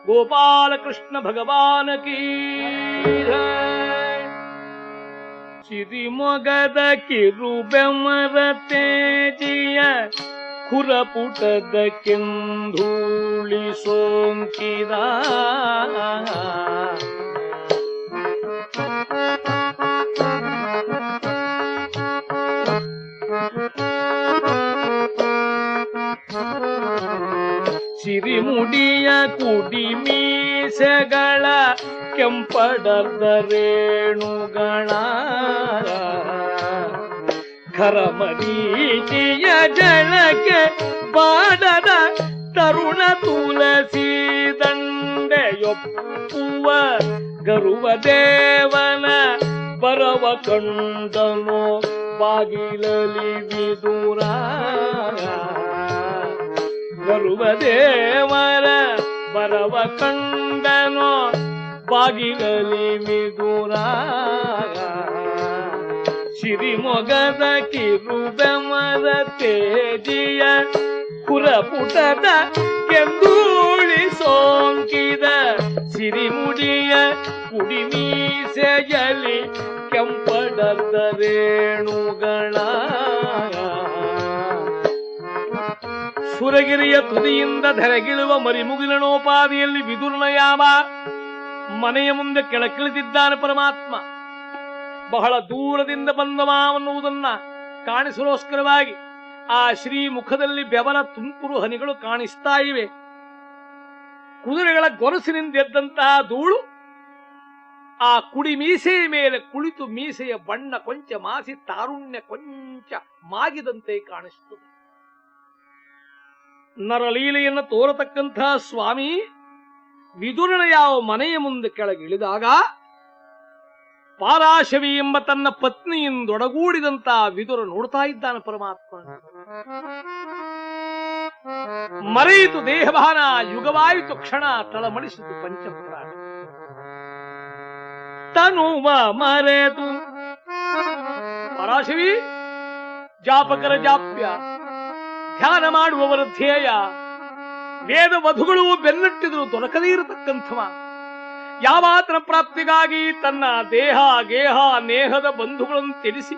ಗೋಪಾಲಕೃಷ್ಣ ಭಗವಾನ ಕೀ ಸಿರಿಮೊಗದ ಕಿರುಬೆಮರ ತೇಜಿಯ ಖುರಪುಟದ ಕೆಂಧೂಳಿ ಸೋಂಕಿದ ಸಿರಿಮುಡಿಯ ಕುಡಿ ಮೀಸೆಗಳ ಕೆಂಪಡದ ರೇಣುಗಳ ಕರಮರೀತಿಯ ಜಳಕ್ಕೆ ಬಾಡದ ತರುಣ ತುಳಸಿ ದಂಡೆಯೊಪ್ಪುವ ಗರುವ ದೇವನ ಬರವ ಕಂಡನು ಬಾಗಿಲಲಿ ವಿದುರ. ಗರುವ ದೇವರ ಬರವ ಕಂಡನು ಬಾಗಿಲಲಿ ವಿದುರ ಸಿರಿಮೊಗದ ಕಿರುಬೆಮರ ತೇಜಿಯ ಪುರಪುಟದ ಕೆಂದೂಳಿ ಸೋಂಕಿದ ಸಿರಿಮುಡಿಯ ಕುಡಿಮೀಸೆಯಲಿ ಕೆಂಪಡದ ರೇಣುಗಳ ಸುರಗಿರಿಯ ತುದಿಯಿಂದ ಧರೆಗಿಳುವ ಮರಿಮುಗಿಲನೋಪಾದಿಯಲ್ಲಿ ವಿದುರ್ನ ಮನೆಯ ಮುಂದೆ ಕೆಳಕಿಳಿದಿದ್ದಾನೆ ಪರಮಾತ್ಮ. ಬಹಳ ದೂರದಿಂದ ಬಂದವನ್ನುವುದನ್ನ ಕಾಣಿಸಲೋಸ್ಕರವಾಗಿ ಆ ಶ್ರೀ ಮುಖದಲ್ಲಿ ಬೆವರ ತುಂತುರು ಹನಿಗಳು ಕಾಣಿಸ್ತಾ ಇವೆ. ಕುದುರೆಗಳ ಗೊರಸಿನಿಂದ ಎದ್ದಂತಹ ಧೂಳು ಆ ಕುಡಿ ಮೀಸೆಯ ಮೇಲೆ ಕುಳಿತು ಮೀಸೆಯ ಬಣ್ಣ ಕೊಂಚ ಮಾಸಿ ತಾರುಣ್ಯ ಕೊಂಚ ಮಾಗಿದಂತೆ ಕಾಣಿಸುತ್ತದೆ ನರಲೀಲೆಯನ್ನು ತೋರತಕ್ಕಂತಹ ಸ್ವಾಮಿ ವಿದುರನ ಯಾವ ಮನೆಯ ಮುಂದೆ ಕೆಳಗಿಳಿದಾಗ ಪಾರಾಶವಿ ಎಂಬ ತನ್ನ ಪತ್ನಿಯಿಂದೊಡಗೂಡಿದಂತ ವಿದುರ ನೋಡ್ತಾ ಇದ್ದಾನೆ ಪರಮಾತ್ಮ. ಮರೆಯಿತು ದೇಹಭಾನ ಯುಗವಾಯಿತು ಕ್ಷಣ ತಳಮಳಿಸಿತು ಪಂಚಪುರಾಣ. ತನುವ ಮರೆತು. ಪರಾಶವಿ, ಜಾಪಕರ ಜಾಪ್ಯ. ಧ್ಯಾನ ಮಾಡುವವರ ಧ್ಯೇಯ. ವೇದ ವಧುಗಳು ಬೆನ್ನಟ್ಟಿದ್ರು ದೊರಕದೇ ಇರತಕ್ಕಂಥವ. ಯಾವಾತನ ಪ್ರಾಪ್ತಿಗಾಗಿ ತನ್ನ ದೇಹ, ಗೇಹ, ನೇಹದ ಬಂಧುಗಳನ್ನು ತಿಳಿಸಿ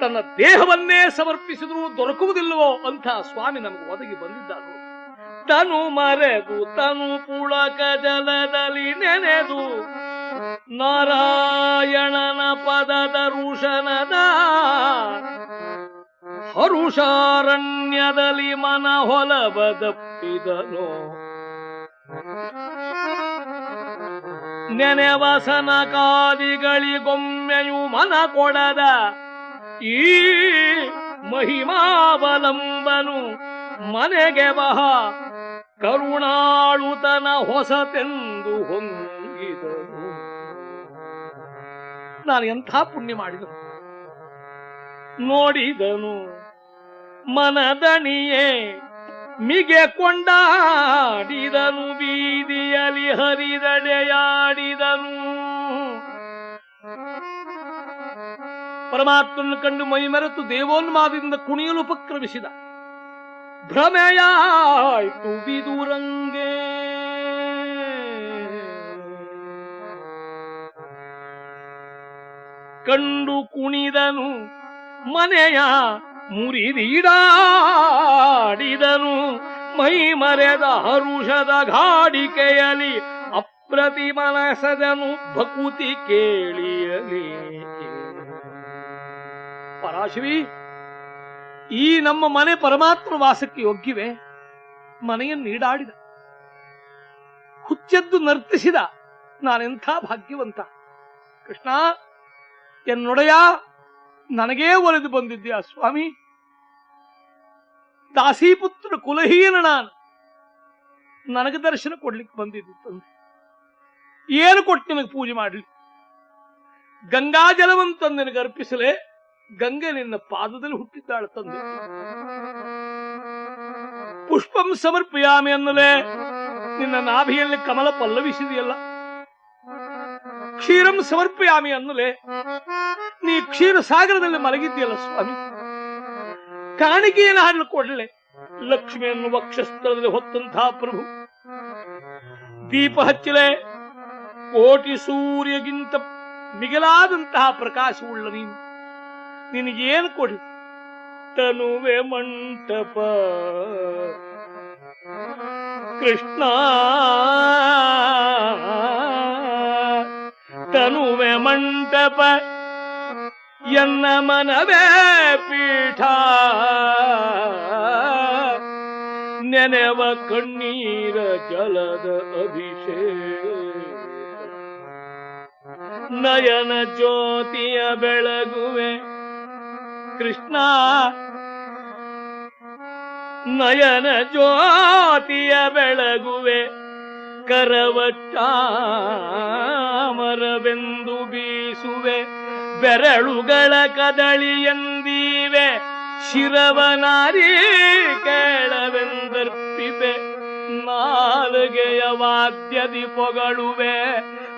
ತನ್ನ ದೇಹವನ್ನೇ ಸಮರ್ಪಿಸಿದ್ರು ದೊರಕುವುದಿಲ್ಲವೋ ಅಂತ ಸ್ವಾಮಿ ನಮಗೆ ಒದಗಿ ಬಂದಿದ್ದಾನು. ತನು ಮರೆದು, ತನು ಪುಳಕ ಜಲದಲ್ಲಿ ನೆನೆದು ನಾರಾಯಣನ ಪದದ ಋಷನದ ಹರುಷಾರಣ್ಯದಲ್ಲಿ ಮನ ಹೊಲಬದಪ್ಪಿದನು. ನೆನೆವಸನ ಕಾದಿಗಳಿಗೊಮ್ಮೆಯು ಮನ ಕೊಡದ ಈ ಮಹಿಮಾವಲಂಬನು. ಮನೆಗೆ ಬಹ ಕರುಣಾಳುತನ ಹೊಸತೆಂದು ಹೊಂಗಿದನು. ನಾನು ಎಂಥ ಪುಣ್ಯ ಮಾಡಿದನು. ನೋಡಿದನು. ಮನದಣಿಯೇ ಮಿಗೆ ಕೊಂಡಾಡಿದನು, ಬೀದಿಯಲ್ಲಿ ಹರಿದಡೆಯಾಡಿದನು. ಪರಮಾತ್ಮನ ಕಂಡು ಮೈಮರೆತು ದೇವೋನ್ಮಾದಿಂದ ಕುಣಿಯಲು ಉಪಕ್ರಮಿಸಿದ. ಭ್ರಮೆಯಾಯ್ತು ಬಿದುರಂಗೆ ಕಂಡು ಕುಣಿದನು ಮನೆಯ ಮುರಿದೀಡಾಡಿದನು ಮೈ ಮರೆದ ಹರುಷದ ಗಾಡಿಕೆಯಲಿ ಅಪ್ರತಿಮನಸದನು ಭಕುತಿ ಕೇಳಿಯಲಿ. ಪರಾಶಿವಿ, ಈ ನಮ್ಮ ಮನೆ ಪರಮಾತ್ಮ ವಾಸಕ್ಕೆ ಯೋಗ್ಯವೇ? ಮನೆಯನ್ನು ನೀಡಾಡಿದ ಹುಚ್ಚೆದ್ದು ನರ್ತಿಸಿದ. ನಾನೆಂಥ ಭಾಗ್ಯವಂತ. ಕೃಷ್ಣ, ಎನ್ನೊಡೆಯ ನನಗೇ ಒಲಿದು ಬಂದಿದ್ಯಾ ಸ್ವಾಮಿ? ದಾಸೀಪುತ್ರ ಕುಲಹೀನ ನಾನು. ನನಗೆ ದರ್ಶನ ಕೊಡ್ಲಿಕ್ಕೆ ಬಂದಿದ್ದು ತಂದೆ. ಏನು ಕೊಟ್ಟು ನಿನಗೆ ಪೂಜೆ ಮಾಡಲಿ? ಗಂಗಾ ಜಲವನ್ನು ನಿನಗೆ ಅರ್ಪಿಸಲೇ ಗಂಗೆ ನಿನ್ನ ಪಾದದಲ್ಲಿ ಹುಟ್ಟಿದ್ದಾಳೆ ತಂದೆ. ಪುಷ್ಪಂ ಸಮರ್ಪಯಾಮಿ ಅನ್ನಲೇ ನಿನ್ನ ನಾಭಿಯಲ್ಲಿ ಕಮಲ ಪಲ್ಲವಿಸಿದೆಯಲ್ಲ? ಕ್ಷೀರಂ ಸಮರ್ಪಯಾಮಿ ಅನ್ನಲೇ. ನೀ ಕ್ಷೀರ ಸಾಗರದಲ್ಲಿ ಮಲಗಿದ್ದೀಯಲ್ಲ ಸ್ವಾಮಿ. ಕಾಣಿಕೆಯನ್ನು ಹಾಡಲು ಕೊಡಲೆ. ಲಕ್ಷ್ಮಿಯನ್ನು ವಕ್ಷಸ್ಥಳದಲ್ಲಿ ಹೊತ್ತಂತಹ ಪ್ರಭು. ದೀಪ ಹಚ್ಚಲೆ. ಕೋಟಿ ಸೂರ್ಯಗಿಂತ ಮಿಗಿಲಾದಂತಹ ಪ್ರಕಾಶವುಳ್ಳ ನೀನು. ನಿನಗೇನು ಕೊಡಿ? ತನುವೆ ಮಂಟಪ. ಕೃಷ್ಣ. ಮಂಟಪ ಎನ್ನ ಮನವೇ ಪೀಠ. ನೆನೆವ ಕಣ್ಣೀರ ಜಲದ ಅಭಿಷೇಕ. ನಯನ ಜ್ಯೋತಿಯ ಬೆಳಗುವೆ ಕೃಷ್ಣ. ನಯನ ಜ್ಯೋತಿಯ ಬೆಳಗುವೆ ಕರವಟ್ಟಾಮರವೆಂದು ಬೀಸುವೆ, ಬೆರಳುಗಳ ಕದಳಿಯಂದೀವೆ ಶಿರವನಾರಿ ಕೇಳವೆಂದರ್ಪಿವೆ, ನಾಲಗೆಯ ವಾದ್ಯದಿ ಪೊಗಳುವೆ,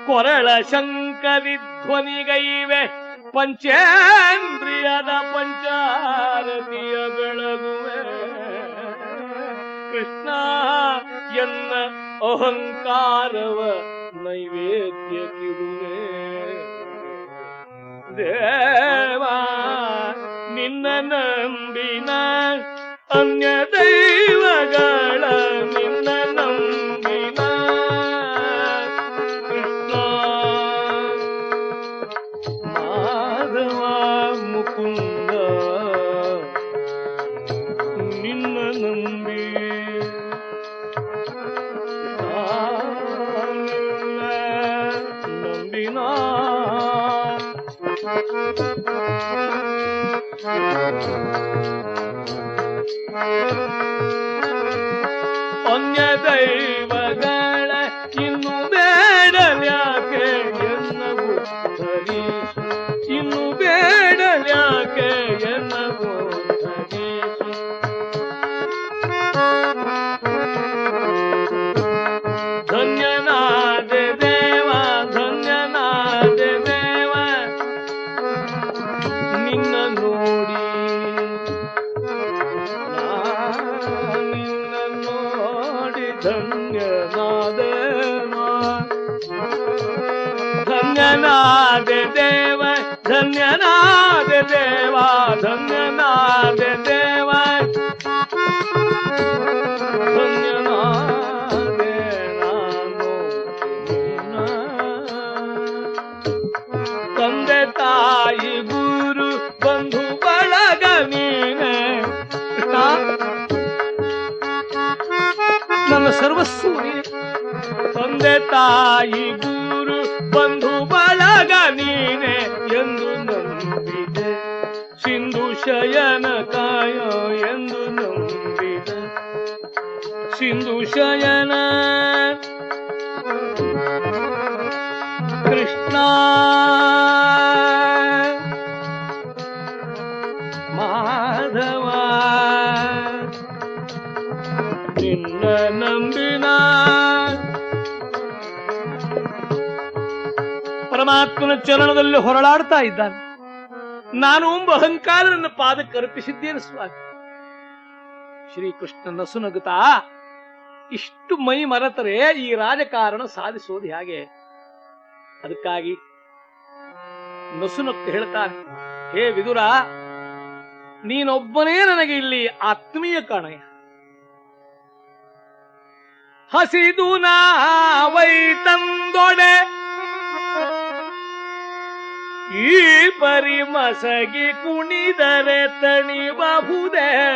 ಕೊರಳ ಶಂಕರಿ ಧ್ವನಿಗೈವೆ, ಪಂಚೇಂದ್ರಿಯದ ಪಂಚಾರತಿಯ ಬೆಳಗುವೆ ಕೃಷ್ಣ ಎನ್ನ ಅಹಂಕಾರವ ನೈವೇದ್ಯ ಕಿಡುವೆ ದೇವಾ ನಿನ್ನ ನಂಬಿನ ಅನ್ಯ ದೈವಗಳ ಅನ್ಯ ದೈವಗಳ ತಂದೆ ತಾಯಿ ಗುರು ಬಂಧು ಬಳಗ ನೀನೆ ಎಂದು ನಂಬಿದೆ. ಸಿಂಧು ಶಯನ ಕಾಯ ಎಂದು ನಂಬಿದೆ. ಸಿಂಧು ಶಯನ ಕೃಷ್ಣ ಪರಮಾತ್ಮನ ಚರಣದಲ್ಲಿ ಹೊರಳಾಡ್ತಾ ಇದ್ದಾನೆ. ನಾನು ಒಂಬ ಅಹಂಕಾರ ನನ್ನ ಪಾದಕ್ಕೆ ಅರ್ಪಿಸಿದ್ದೇನೆ ಸ್ವಾಮಿ. ಶ್ರೀಕೃಷ್ಣ ನಸುನಗುತ್ತಾ ಇಷ್ಟು ಮೈ ಮರೆತರೆ ಈ ರಾಜಕಾರಣ ಸಾಧಿಸೋದು ಹೇಗೆ? ಅದಕ್ಕಾಗಿ ನಸುನಕ್ಕು ಹೇಳ್ತಾನೆ, ಹೇ ವಿದುರ, ನೀನೊಬ್ಬನೇ ನನಗೆ ಇಲ್ಲಿ ಆತ್ಮೀಯ ಕಾಣಯ್ಯ ಹಸಿದು ನಾ ತಂದೊಡೆ ಈ ಪರಿ ಮಸಗಿ ಕುಣಿದರೆ ತಣಿಬಹುದೇ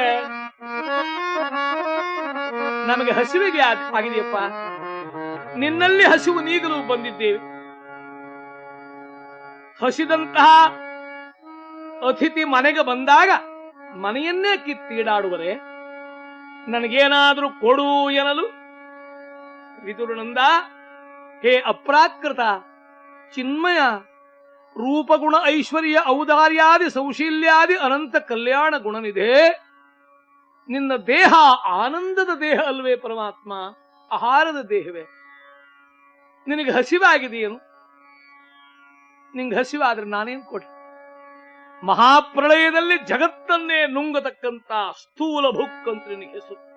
ನಮಗೆ ಹಸಿವಿಗೆ ಆಗ್- ಆಗಿದೆಯಪ್ಪ. ನಿನ್ನಲ್ಲಿ ಹಸಿವು ನೀಗಲು ಬಂದಿದ್ದೇವೆ. ಹಸಿದಂತಹ ಅತಿಥಿ ಮನೆಗೆ ಬಂದಾಗ ಮನೆಯನ್ನೇ ಕಿತ್ತೀಡಾಡುವರೆ? ನನಗೇನಾದರೂ ಕೊಡು ಎನ್ನಲು ವಿದುರುನಂದ, ಹೇ ಅಪ್ರಾಕೃತ, ಚಿನ್ಮಯ ರೂಪಗುಣ ಐಶ್ವರ್ಯ ಔದಾರ್ಯಾದಿ ಸೌಶೀಲ್ಯಾದಿ ಅನಂತ ಕಲ್ಯಾಣ ಗುಣನಿದೆ ನಿನ್ನ ದೇಹ ಆನಂದದ ದೇಹ ಅಲ್ವೇ ಪರಮಾತ್ಮ, ಆಹಾರದ ದೇಹವೇ. ನಿನಗೆ ಹಸಿವಾಗಿದೆಯೇನು? ನಿಂಗೆ ಹಸಿವಾದ್ರೆ ನಾನೇನು ಕೊಡ್ಲಿ? ಮಹಾಪ್ರಳಯದಲ್ಲಿ ಜಗತ್ತನ್ನೇ ನುಂಗತಕ್ಕಂತ ಸ್ಥೂಲ ಭುಕ್ ಅಂತ ನಿನಗೆ ಹೆಸರು.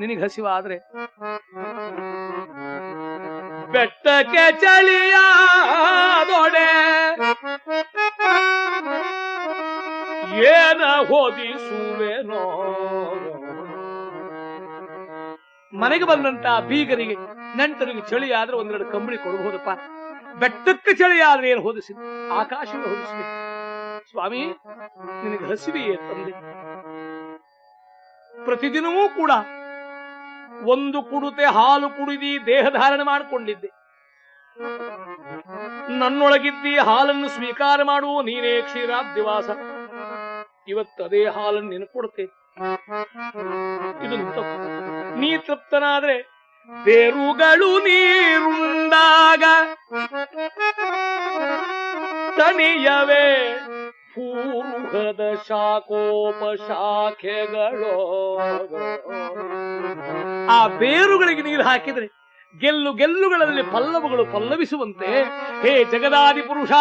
ನಿನಗೆ ಹಸಿವಾದ್ರೆ? ಬೆಟ್ಟಕ್ಕೆ ಚಳಿಯಾದೊಡೆ ಏನ ಹೋದಿಸುವೆನೋ ಮನೆಗೆ ಬಂದಂತ ಬೀಗರಿಗೆ, ನೆಂಟರಿಗೆ ಚಳಿ ಆದ್ರೆ ಒಂದೆರಡು ಕಂಬಳಿ ಕೊಡಬಹುದಪ್ಪ. ಬೆಟ್ಟಕ್ಕೆ ಚಳಿ ಆದ್ರೆ ಏನು ಹೋದಿಸಿ? ಆಕಾಶವೇ ಹೋದಿಸಿದೆ ಸ್ವಾಮಿ, ನಿನಗೆ ಹಸಿವೆಯೇ ತಂದೆ. ಪ್ರತಿದಿನವೂ ಕೂಡ ಒಂದು ಕುಡುತೆ ಹಾಲು ಕುಡಿದಿ ದೇಹ ಧಾರಣೆ ಮಾಡಿಕೊಂಡಿದ್ದೆ. ನನ್ನೊಳಗಿದ್ದಿ ಹಾಲನ್ನು ಸ್ವೀಕಾರ ಮಾಡು ನೀನೇ ಕ್ಷೀರಾಬ್ದಿವಾಸ ಇವತ್ತದೇ ಹಾಲನ್ನು ನೀನು ಕೊಡ್ತೇನೆ ಇದು ನೀ ತೃಪ್ತನಾದ್ರೆ ಬೇರುಗಳು ನೀರುಂದಾಗ ತನಿಯವೇ ಪೂರ್ವದ ಶಾಖೋಪ ಶಾಖೆಗಳು ಆ ಬೇರುಗಳಿಗೆ ನೀರು ಹಾಕಿದ್ರೆ ಗೆಲ್ಲು ಗೆಲ್ಲುಗಳಲ್ಲಿ ಪಲ್ಲವಗಳು ಪಲ್ಲವಿಸುವಂತೆ. ಹೇ ಜಗದಾದಿ ಪುರುಷ,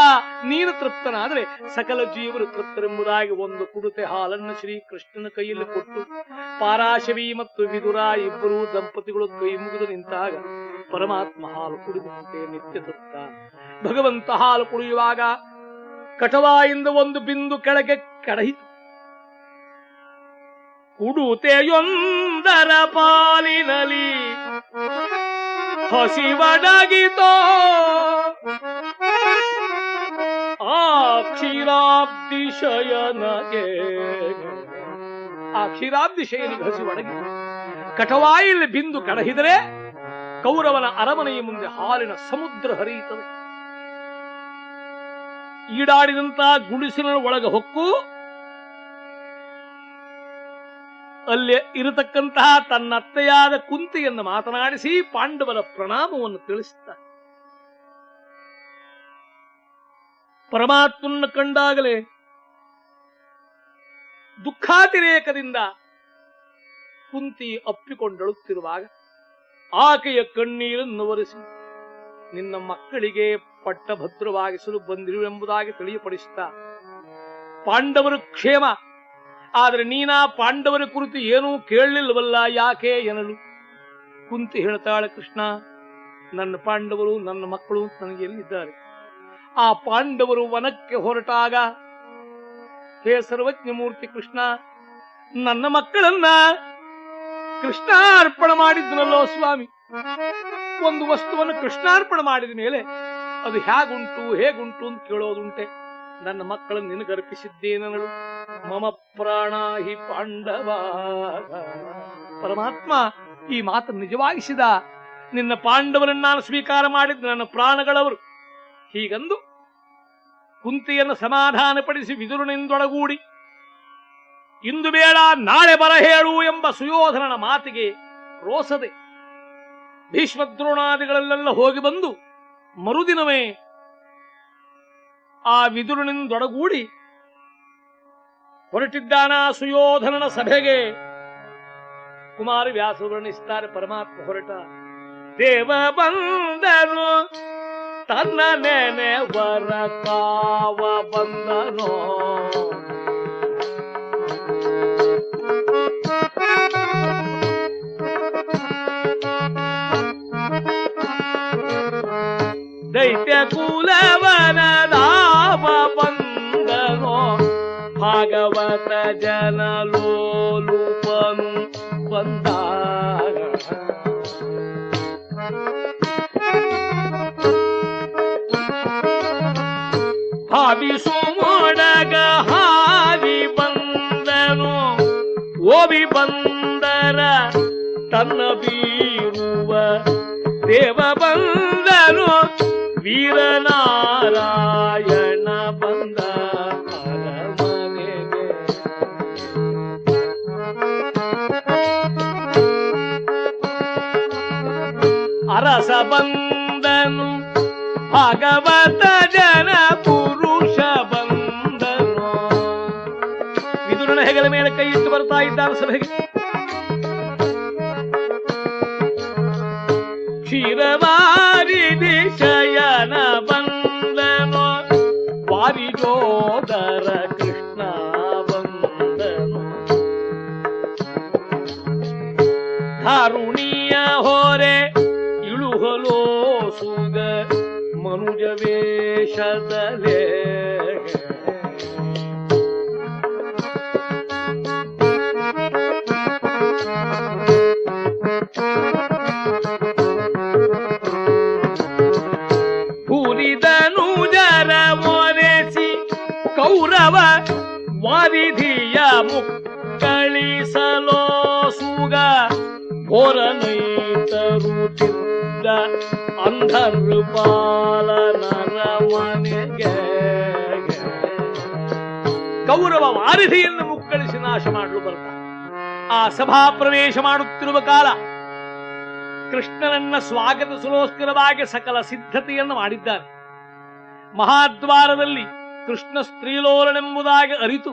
ನೀನು ತೃಪ್ತನಾದ್ರೆ ಸಕಲ ಜೀವರು ತೃಪ್ತರೆಂಬುದಾಗಿ ಒಂದು ಕುಡುತೆ ಹಾಲನ್ನು ಶ್ರೀಕೃಷ್ಣನ ಕೈಯಲ್ಲಿ ಕೊಟ್ಟು ಪಾರಾಶವಿ ಮತ್ತು ವಿದುರ ಇಬ್ಬರು ದಂಪತಿಗಳು ಕೈ ಮುಗಿದು ನಿಂತಾಗ ಪರಮಾತ್ಮ ಹಾಲು ಕುಡಿದಂತೆ ನಿತ್ಯ ತೃಪ್ತ. ಭಗವಂತ ಹಾಲು ಕುಡಿಯುವಾಗ ಕಟವಾಯಿಂದ ಒಂದು ಬಿಂದು ಕೆಳಗೆ ಕಡಹಿತು ಉಡುತೆಯೊಂದರ ಪಾಲಿನಲಿ ಹಸಿವಡಗಿತೋ ಆ ಕ್ಷೀರಾಬ್ದಿಶಯನಗೆ ಆ ಕ್ಷೀರಾಬ್ದಿಶಯನಿಗೆ ಹಸಿವಡಗಿತು ಕಟವಾಯಿಲಿ ಬಿಂದು ಕಡಹಿದರೆ ಕೌರವನ ಅರಮನೆಯ ಮುಂದೆ ಹಾಲಿನ ಸಮುದ್ರ ಹರಿಯುತ್ತದೆ. ಈಡಾಡಿದಂತ ಗುಡಿಸಿನ ಒಳಗೆ ಹೊಕ್ಕು. ಅಲ್ಲಿ ಇರತಕ್ಕಂತಹ ತನ್ನ ಅತ್ತೆಯಾದ ಕುಂತಿಯನ್ನು ಮಾತನಾಡಿಸಿ ಪಾಂಡವರ ಪ್ರಣಾಮವನ್ನು ತಿಳಿಸುತ್ತ ಪರಮಾತ್ಮನ ಕಂಡಾಗಲೇ ದುಃಖಾತಿರೇಕದಿಂದ ಕುಂತಿ ಅಪ್ಪಿಕೊಂಡಳುತ್ತಿರುವಾಗ ಆಕೆಯ ಕಣ್ಣೀರನ್ನು ಒರೆಸಿ, ನಿನ್ನ ಮಕ್ಕಳಿಗೆ ಪಟ್ಟಭದ್ರವಾಗಿಸಲು ಬಂದಿರುವೆಂಬುದಾಗಿ ತಿಳಿಯಪಡಿಸುತ್ತಾ. ಪಾಂಡವರು ಕ್ಷೇಮ. ಆದರೆ ನೀನಾ ಪಾಂಡವರ ಕುರಿತು ಏನೂ ಕೇಳಲಿಲ್ಲವಲ್ಲ ಯಾಕೆ ಎನ್ನಲು ಕುಂತಿ ಹೇಳ್ತಾಳೆ ಕೃಷ್ಣ, ನನ್ನ ಪಾಂಡವರು, ನನ್ನ ಮಕ್ಕಳು ನನಗೆ ಎಲ್ಲಿದ್ದಾರೆ? ಆ ಪಾಂಡವರು ವನಕ್ಕೆ ಹೊರಟಾಗ, ಹೇ ಸರ್ವಜ್ಞ ಮೂರ್ತಿ ಕೃಷ್ಣ, ನನ್ನ ಮಕ್ಕಳನ್ನ ಕೃಷ್ಣ ಅರ್ಪಣ ಮಾಡಿದ್ನಲ್ಲೋ ಸ್ವಾಮಿ? ಒಂದು ವಸ್ತುವನ್ನು ಕೃಷ್ಣಾರ್ಪಣ ಮಾಡಿದ ಮೇಲೆ ಅದು ಹೇಗುಂಟು ಹೇಗುಂಟು ಅಂತ ಕೇಳೋದುಂಟೆ. ನನ್ನ ಮಕ್ಕಳನ್ನು ನಿನಗರ್ಪಿಸಿದ್ದೇನಗಳು ಮಮ ಪ್ರಾಣ ಹಿ ಪಾಂಡವ. ಪರಮಾತ್ಮ, ಈ ಮಾತು ನಿಜವಾಗಿಸಿದ ನಿನ್ನ ಪಾಂಡವರನ್ನು ನಾನು ಸ್ವೀಕಾರ ಮಾಡಿದ್ದು ನನ್ನ ಪ್ರಾಣಗಳವರು. ಹೀಗಂದು ಕುಂತಿಯನ್ನು ಸಮಾಧಾನಪಡಿಸಿ ವಿದುರುನಿಂದೊಡಗೂಡಿ ಇಂದು ಬೇಡ, ನಾಳೆ ಬರ ಹೇಳು ಎಂಬ ಸುಯೋಧನನ ಮಾತಿಗೆ ರೋಸದೆ ಭೀಷ್ಮದ್ರೋಣಾದಿಗಳಲ್ಲೆಲ್ಲ ಹೋಗಿ ಬಂದು ಮರುದಿನವೇ ಆ ವಿದುರನಿಂದೊಡಗೂಡಿ ಹೊರಟಿದ್ದಾನ ಸುಯೋಧನನ ಸಭೆಗೆ. ಕುಮಾರ ವ್ಯಾಸರು ವರ್ಣಿಸುತ್ತಾರೆ ಪರಮಾತ್ಮ ಹೊರಟ, ದೇವ ಬಂದನು, ತನ್ನ ನೆನೆ ವರ ಕಾವ ಬಂದನೋ. ದೈತ್ಯ ಕುಲವನ ರಾಮ ಬಂದನೋ, ಭಾಗವತ ಜನಲೋಲುಪನು ಬಂದಾಗ. ಭಾವಿಸು ಮೊಡಗ ಹಾವಿ ಬಂದನು ಓವಿ ಬಂದರ ತನ್ನ ಬೀರುವ ದೇವ ಬಂದನು ವೀರನಾರಾಯಣ ಬಂದ ಅರಮನೆಗೆ ಅರಸ ಬಂದನು, ಭಾಗವತ ಜನ ಪುರುಷ ಬಂದನು. ವಿದುರನ ಹೆಗಲ ಮೇಲೆ ಕೈ ಇಟ್ಟು ಬರ್ತಾ ಇದ್ದಾನೆ ಸಭೆಗೆ. yo ಕೌರವ ವಾರಿಧಿಯ ಮುಕ್ಕಳಿಸಲೋ ಸುಗ ಹೊರನೈತರುತ್ತಿದ್ದ ಅಂಧರು ಗಂಧರ್ಪಾಲನರ ಮನೆಗೆ ಕೌರವ ವಾರಿಧಿಯನ್ನು ಮುಕ್ಕಳಿಸಿ ನಾಶ ಮಾಡಲು ಬರ್ತ ಆ ಸಭಾ ಪ್ರವೇಶ ಮಾಡುತ್ತಿರುವ ಕಾಲ ಕೃಷ್ಣನನ್ನ ಸ್ವಾಗತಿಸಲೋಸ್ಕರವಾಗಿ ಸಕಲ ಸಿದ್ಧತೆಯನ್ನು ಮಾಡಿದ್ದಾರೆ. ಮಹಾದ್ವಾರದಲ್ಲಿ ಕೃಷ್ಣ ಸ್ತ್ರೀಲೋಲನೆಂಬುದಾಗಿ ಅರಿತು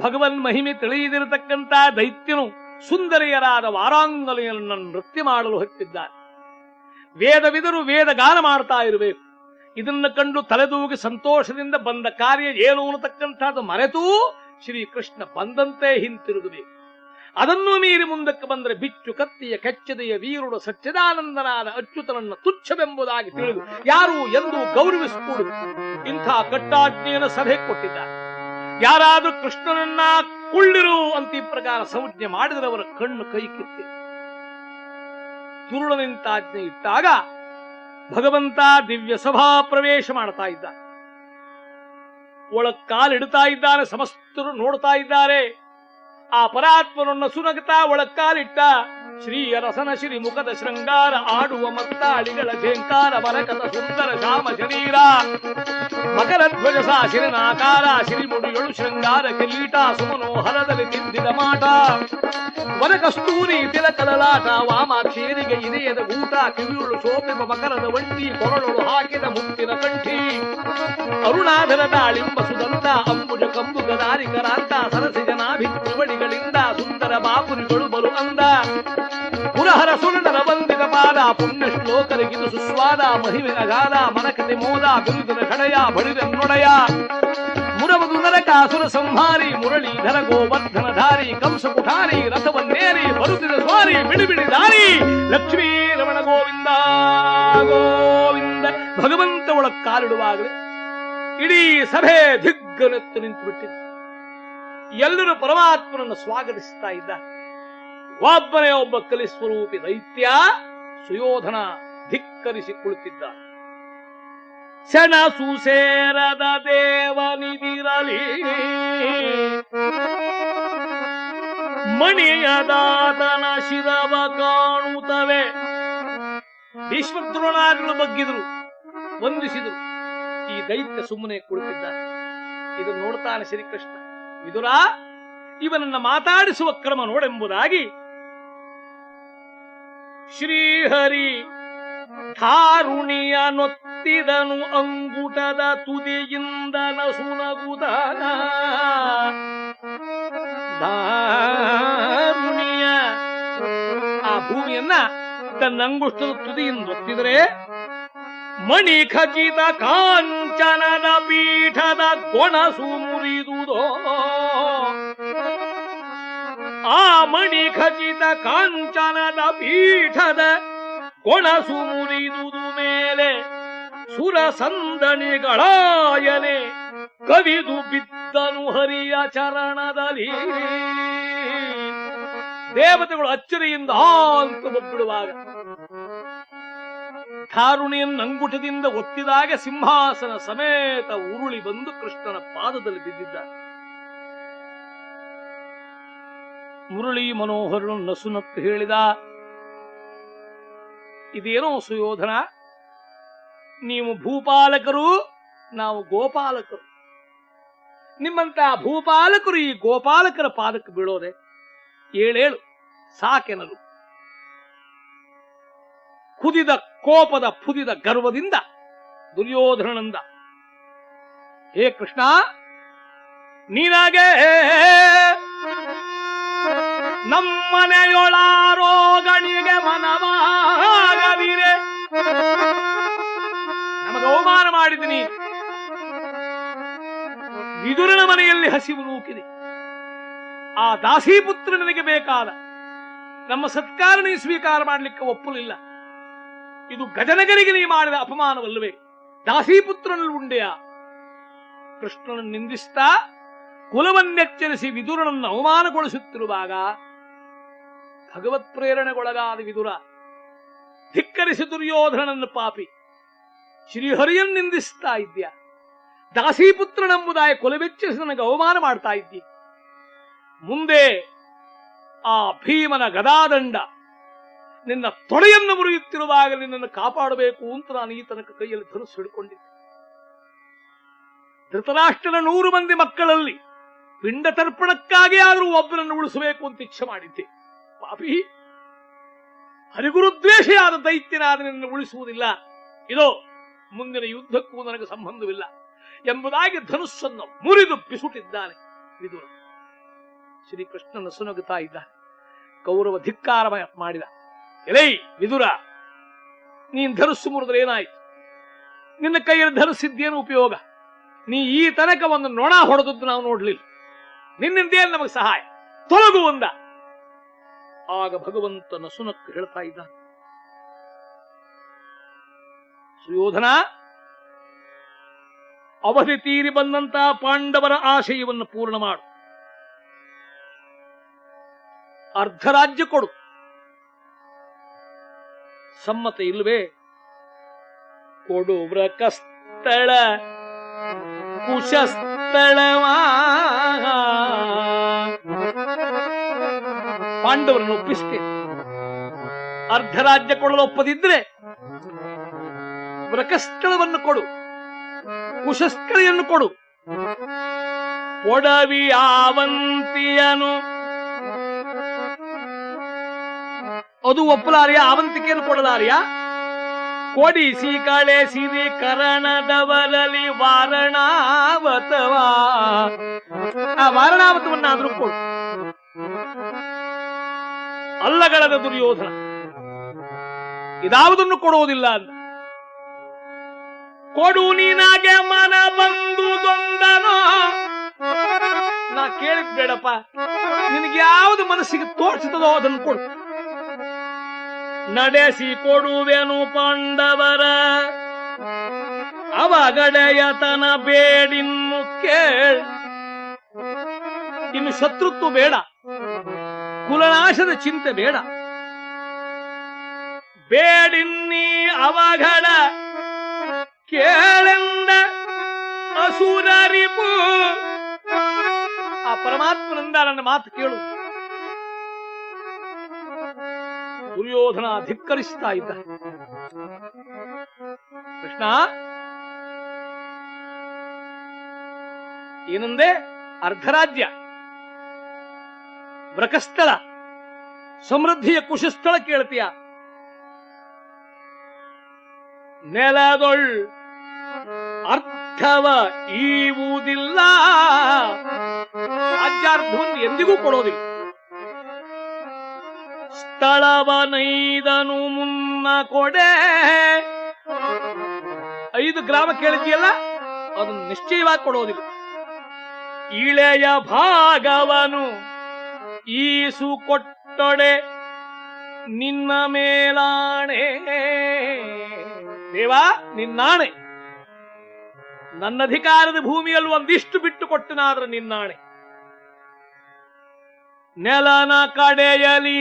ಭಗವನ್ ಮಹಿಮೆ ತಿಳಿಯದಿರತಕ್ಕಂತಹ ದೈತ್ಯನು ಸುಂದರಿಯರಾದ ವಾರಾಂಗಲೆಯನ್ನು ನೃತ್ಯ ಮಾಡಲು ಹೊತ್ತಿದ್ದಾನೆ. ವೇದವಿದರು ವೇದ ಗಾನ ಮಾಡ್ತಾ ಇರಬೇಕು. ಇದನ್ನು ಕಂಡು ತಲೆದೂಗಿ ಸಂತೋಷದಿಂದ ಬಂದ ಕಾರ್ಯ ಏನು ಅನ್ನತಕ್ಕಂಥದ್ದು ಮರೆತೂ ಶ್ರೀಕೃಷ್ಣ ಬಂದಂತೆ ಹಿಂತಿರುಗಬೇಕು. ಅದನ್ನು ಮೀರಿ ಮುಂದಕ್ಕೆ ಬಂದರೆ ಬಿಚ್ಚು ಕತ್ತಿಯ ಕೆಚ್ಚದೆಯ ವೀರುಡ ಸಚ್ಚಿದಾನಂದನಾದ ಅಚ್ಯುತನನ್ನ ತುಚ್ಛವೆಂಬುದಾಗಿ ತಿಳಿದು ಯಾರು ಎಂದು ಗೌರವಿಸಿಕೊಡು. ಇಂಥ ಕಟ್ಟಾಜ್ಞೆಯನ್ನು ಸಭೆ ಕೊಟ್ಟಿದ್ದಾರೆ. ಯಾರಾದರೂ ಕೃಷ್ಣನನ್ನ ಕುಳ್ಳಿರು ಅಂತ ಈ ಪ್ರಕಾರ ಸಂಜ್ಞೆ ಮಾಡಿದರೆ ಅವರ ಕಣ್ಣು ಕೈ ಕಿತ್ತಿ. ತುರುಳ ನಿಂತಾಜ್ಞೆ ಇಟ್ಟಾಗ ಭಗವಂತ ದಿವ್ಯ ಸಭಾ ಪ್ರವೇಶ ಮಾಡ್ತಾ ಇದ್ದ. ಒಳ ಕಾಲಿಡ್ತಾ ಇದ್ದಾನೆ ಸಮಸ್ತರು ನೋಡ್ತಾ ಇದ್ದಾರೆ. ಆ ಪರಾತ್ಮನನ್ನ ಸುನಗತಾ ಒಳಕ್ಕಾಲಿಟ್ಟ ಶ್ರೀಯ ರಸನ ಶ್ರೀ ಮುಖದ ಶೃಂಗಾರ ಆಡುವ ಮತ್ತಾಳಿಗಳ ಝೇಂಕಾರ ಬರಕದ ಸುಂದರ, ಶಾಮ, ಶರೀರ. ಮಕರ ಧ್ವಜ ಶಿರನಾಕಾರ ಮುಡಿಗಳು ಶೃಂಗಾರ, ಕಿರೀಟ, ಸುಮನೋಹರದಲ್ಲಿ ತಿಂದಿದ ಮಾಟ. ವರ ಕಸ್ತೂರಿ ತಿಲಕಲಲಾಟ ವಾಮಾಕ್ಷೇರಿಗೆ ಇದೆಯದ ಊಟ, ಕಿವಿಯುಳು ಸೋಪೆಂಬ ಮಕರದ ವಂಟಿ ಕೊರಳು ಹಾಕಿದ ಮುತ್ತಿನ ಕಂಠಿ. ಅರುಣಾಧರ ತಾಳಿಂಬ ಸುದಂತ, ಅಂಬುಜ ಕಂಬು ಗದಾರಿಕರಾಂತ ಸರಸಿ ಬಾಪುರಿಗಳು ಬಲು ಅಂದ. ಪುರಹರ ಸುಣ್ಣರ ಬಂದಿದ ಪಾದ, ಪುಣ್ಯ ಶ್ಲೋಕರಿಗಿದು ಸುಸ್ವಾದ ಮಹಿಮಿನ ಗಾದ, ಮನಕತೆ ಮೋದ, ಬಿರುದಿನ ಕಡೆಯ, ಬಡಿದ ನೊಡೆಯ. ಮುರವದು ನರಕಾಸುರ ಸಂಹಾರಿ ಮುರಳೀಧರ ಗೋವರ್ಧನ ಧಾರಿ, ಕಂಸ ಕುಠಾರಿ, ರಥವನ್ನೇರಿ, ಬರುತ್ತಿದ ಸ್ವಾರಿ ಬಿಡಿ ಬಿಡಿ ದಾರಿ. ಲಕ್ಷ್ಮೀ ರಮಣ ಗೋವಿಂದ ಗೋವಿಂದ. ಭಗವಂತ ಒಳ ಕಾಲಿಡುವಾಗಲೇ ಇಡೀ ಸಭೆ ದಿಗ್ಗನೆತ್ತು ನಿಂತು ಬಿಟ್ಟಿದೆ ಎಲ್ಲರೂ ಪರಮಾತ್ಮನನ್ನು ಸ್ವಾಗತಿಸ್ತಾ ಇದ್ದ ಒಬ್ಬನೇ ಒಬ್ಬ ಕಲಿಸ್ವರೂಪಿ ದೈತ್ಯ ಸುಯೋಧನ ಧಿಕ್ಕರಿಸಿ ಕುಳಿತಿದ್ದ ಸೆಣ ಸುಸೇರದ ದೇವನಿದಿರಲಿ ಮಣಿಯದಾತನ ಶಿರವ ಕಾಣುತ್ತವೆ. ಭೀಷ್ಮದ್ರೋಣಾದಿಗಳು ಬಗ್ಗಿದ್ರು, ವಂದಿಸಿದ್ರು. ಈ ದೈತ್ಯ ಸುಮ್ಮನೆ ಕುಳಿತಿದ್ದ ಇದು ನೋಡ್ತಾನೆ ಶ್ರೀಕೃಷ್ಣ. ವಿದುರ, ಇವನನ್ನ ಮಾತಾಡಿಸುವ ಕ್ರಮ ನೋಡೆಂಬುದಾಗಿ ಶ್ರೀಹರಿ ಧಾರುಣಿಯ ನೊತ್ತಿದನು ಅಂಗುಟದ ತುದಿಯಿಂದ ನಸುನಗುದ ಧಾರುಣಿಯ ಆ ಭೂಮಿಯನ್ನ ತನ್ನ ಅಂಗುಷ್ಟದ ತುದಿಯಿಂದ ಒತ್ತಿದರೆ ಮಣಿ ಖಚಿತ ಕಾಂಚನದ ಪೀಠದ ಕೊಣಸು ಮುರಿದುದೋ ಆ ಮಣಿ ಖಚಿತ ಕಾಂಚನದ ಪೀಠದ ಕೊಣಸು ಮುರಿದುದು ಮೇಲೆ ಸುರ ಸಂದಣಿಗಳಾಯನೆ ಕವಿದು ಬಿದ್ದನು ಹರಿಯ ಚರಣದಲ್ಲಿ. ದೇವತೆಗಳು ಅಚ್ಚರಿಯಿಂದ ಅಂತ ಒಬ್ಬಿಡುವಾಗ ಧಾರುಣಿಯನ್ನು ಅಂಗುಟದಿಂದ ಒತ್ತಿದಾಗ ಸಿಂಹಾಸನ ಸಮೇತ ಉರುಳಿ ಬಂದು ಕೃಷ್ಣನ ಪಾದದಲ್ಲಿ ಬಿದ್ದಿದ್ದ. ಮುರಳಿ ಮನೋಹರನು ನಸುನತ್ತು ಹೇಳಿದ, ಇದೇನೋ ಸುಯೋಧನ, ನೀವು ಭೂಪಾಲಕರು, ನಾವು ಗೋಪಾಲಕರು. ನಿಮ್ಮಂತ ಭೂಪಾಲಕರು ಈ ಗೋಪಾಲಕರ ಪಾದಕ್ಕೆ ಬೀಳೋದೆ. ಏಳೇಳು ಸಾಕೆನಲು ಕುದಿದ ಕೋಪದ ಪುದಿದ ಗರ್ವದಿಂದ, ದುರ್ಯೋಧನನಂದ, ಹೇ ಕೃಷ್ಣ, ನೀನಾಗೆ ನಮ್ಮನೆಯೊಳಾರೋಗಣಿಗೆ ಮನವಾಗದಿರೆ. ನಮಗೆ ಅವಮಾನ ಮಾಡಿದಿನಿ. ವಿದುರನ ಮನೆಯಲ್ಲಿ ಹಸಿವು ನೂಕಿದೆ. ಆ ದಾಸೀಪುತ್ರ ನನಗೆ ಬೇಕಾದ. ನಮ್ಮ ಸತ್ಕಾರ ಸ್ವೀಕಾರ ಮಾಡಲಿಕ್ಕೆ ಒಪ್ಪಲಿಲ್ಲ. ಇದು ಗಜನಗರಿಗೆ ನೀ ಮಾಡಿದ ಅಪಮಾನವಲ್ಲವೇ? ದಾಸೀಪುತ್ರನಲ್ಲಿ ಉಂಡೆಯ ಕೃಷ್ಣನನ್ನು ನಿಂದಿಸ್ತಾ ಕುಲವನ್ನೆಚ್ಚರಿಸಿ ವಿದುರನನ್ನು ಅವಮಾನಗೊಳಿಸುತ್ತಿರುವಾಗ ಭಗವತ್ ಪ್ರೇರಣೆಗೊಳಗಾದ ವಿದುರ ಧಿಕ್ಕರಿಸಿ ದುರ್ಯೋಧನನ್ನು ಪಾಪಿ. ಶ್ರೀಹರಿಯನ್ನು ನಿಂದಿಸ್ತಾ ಇದ್ಯ. ದಾಸೀಪುತ್ರನೆಂಬುದಾಯ ಕುಲವೆಚ್ಚರಿಸಿ ನನಗೆ ಅವಮಾನ ಮಾಡ್ತಾ ಇದ್ದಿ. ಮುಂದೆ ಆ ಭೀಮನ ಗದಾದಂಡ ನಿನ್ನ ತೊಡೆಯನ್ನು ಮುರಿಯುತ್ತಿರುವಾಗ ನಿನ್ನನ್ನು ಕಾಪಾಡಬೇಕು ಅಂತ ನಾನು ಈ ತನಕ ಕೈಯಲ್ಲಿ ಧನುಸು ಹಿಡ್ಕೊಂಡಿದ್ದೆ. ಧೃತರಾಷ್ಟ್ರನ ನೂರು ಮಂದಿ ಮಕ್ಕಳಲ್ಲಿ ಪಿಂಡ ತರ್ಪಣಕ್ಕಾಗಿ ಆದರೂ ಒಬ್ಬನನ್ನು ಉಳಿಸಬೇಕು ಅಂತ ಇಚ್ಛೆ ಮಾಡಿದ್ದೆ. ಪಾಪಿ, ಹರಿಗುರುದ್ವೇಷಿಯಾದ ದೈತ್ಯನಾದ ನಿನ್ನ ಉಳಿಸುವುದಿಲ್ಲ. ಇದೋ, ಮುಂದಿನ ಯುದ್ಧಕ್ಕೂ ನನಗೆ ಸಂಬಂಧವಿಲ್ಲ ಎಂಬುದಾಗಿ ಧನುಸ್ಸನ್ನು ಮುರಿದು ಬಿಸುಟಿದ್ದಾನೆ ವಿದುರ. ಶ್ರೀಕೃಷ್ಣನ ಸುನಗುತ್ತಾ ಇದ್ದಾನೆ ಕೌರವ ಧಿಕ್ಕಾರ ಮಾಡಿದ. ಎಲೈ, ವಿದುರ, ನೀನ್ ಧರಿಸು ಮುರಿದ್ರೆ ಏನಾಯ್ತು? ನಿನ್ನ ಕೈಯಲ್ಲಿ ಧರಿಸಿದ್ದೇನು ಉಪಯೋಗ? ನೀ ಈ ತನಕ ಒಂದು ನೊಣ ಹೊಡೆದದ್ದು ನಾವು ನೋಡ್ಲಿಲ್ಲ. ನಿನ್ನಿಂದೇ ನಮಗೆ ಸಹಾಯ. ತೊಲಗು ಒಂದ. ಆಗ ಭಗವಂತನ ಸುನಕ್ಕು ಹೇಳ್ತಾ ಇದ್ದ. ಸುಯೋಧನ, ಅವಧಿ ತೀರಿ ಬಂದಂತಹ ಪಾಂಡವರ ಆಶಯವನ್ನು ಪೂರ್ಣ ಮಾಡು. ಅರ್ಧ ರಾಜ್ಯ ಕೊಡು. ಸಮ್ಮತ ಇಲ್ವೇ ಕೊಡು ವ್ರಕಸ್ಥಳ ಕುಶಸ್ಥಳವಾ ಪಾಂಡವರನ್ನು ಒಪ್ಪಿಸ್ತೇನೆ. ಅರ್ಧ ರಾಜ್ಯ ಕೊಡಲು ಒಪ್ಪದಿದ್ರೆ ವ್ರಕಸ್ಥಳವನ್ನು ಕೊಡು ಕುಶಸ್ಥಳಿಯನ್ನು ಕೊಡು. ಕೊಡವಿ ಆವಂತಿಯನು ಅದು ಒಪ್ಪಲಾರಿಯ, ಆವಂತಿಕೆಯನ್ನು ಕೊಡಲಾರಿಯ. ಕೊಡಿಸಿ ಕಳೆಸಿರಿ ಕರಣದವರಲ್ಲಿ ವಾರಣಾವತವ. ಆ ವಾರಣಾವತವನ್ನಾದ್ರೂ ಕೊಡು. ಅಲ್ಲಗಳದ ದುರ್ಯೋಧನ, ಇದಾವುದನ್ನು ಕೊಡುವುದಿಲ್ಲ ಅಂತ. ಕೊಡು ನೀನಾಗೆ ಮನ ಬಂದು ದೊಂದನೋ. ನಾ ಕೇಳಿದ್ ಬೇಡಪ್ಪ ನಿನಗೆ ಯಾವುದು ಮನಸ್ಸಿಗೆ ತೋರಿಸುತ್ತದೋ ಅದನ್ನು ಕೊಡು. ನಡೆಸಿ ಕೊಡುವೆನು ಪಾಂಡವರ. ಅವಗಡೆಯತನ ಬೇಡಿನ್ನು ಕೇಳ್. ಇನ್ನು ಶತ್ರುತ್ವ ಬೇಡ. ಕುಲನಾಶದ ಚಿಂತೆ ಬೇಡ. ಬೇಡಿನ್ನಿ ಅವಘಡ. ಕೇಳೆಂದ ಅಸುರರಿಪು ಆ ಪರಮಾತ್ಮನಿಂದ ನನ್ನ ಮಾತು ಕೇಳು. ದುರ್ಯೋಧನ ಧಿಕ್ಕರಿಸ್ತಾ ಇದ್ದ ಕೃಷ್ಣ, ಏನಂದೆ? ಅರ್ಧರಾಜ್ಯ ವ್ರಕಸ್ಥಳ ಸಮೃದ್ಧಿಯ ಕುಶಸ್ಥಳ ಕೇಳ್ತೀಯ. ನೆಲದೊಳ್ ಅರ್ಥವ ಈವುದಿಲ್ಲ. ರಾಜ್ಯಾರ್ಧವನ್ನು ಎಂದಿಗೂ ಕೊಡೋದಿಲ್ಲ. ಸ್ಥಳವನೈದನು ಮುನ್ನ ಕೊಡೆ. ಐದು ಗ್ರಾಮ ಕೇಳಿದ್ಯಲ್ಲ ಅದನ್ನು ನಿಶ್ಚಯವಾಗಿ ಕೊಡೋದಿಲ್ಲ ಇಳೆಯ ಭಾಗವನು ಈಸು ಕೊಟ್ಟೊಡೆ, ನಿನ್ನ ಮೇಲಾಣೆ. ದೇವಾ, ನಿನ್ನಾಣೆ. ನನ್ನ ಅಧಿಕಾರದ ಭೂಮಿಯಲ್ಲಿ ಒಂದಿಷ್ಟು ಬಿಟ್ಟು ಕೊಟ್ಟನಾದ್ರೆ ನಿನ್ನಾಣೆ. ನೆಲನ ಕಡೆಯಲಿ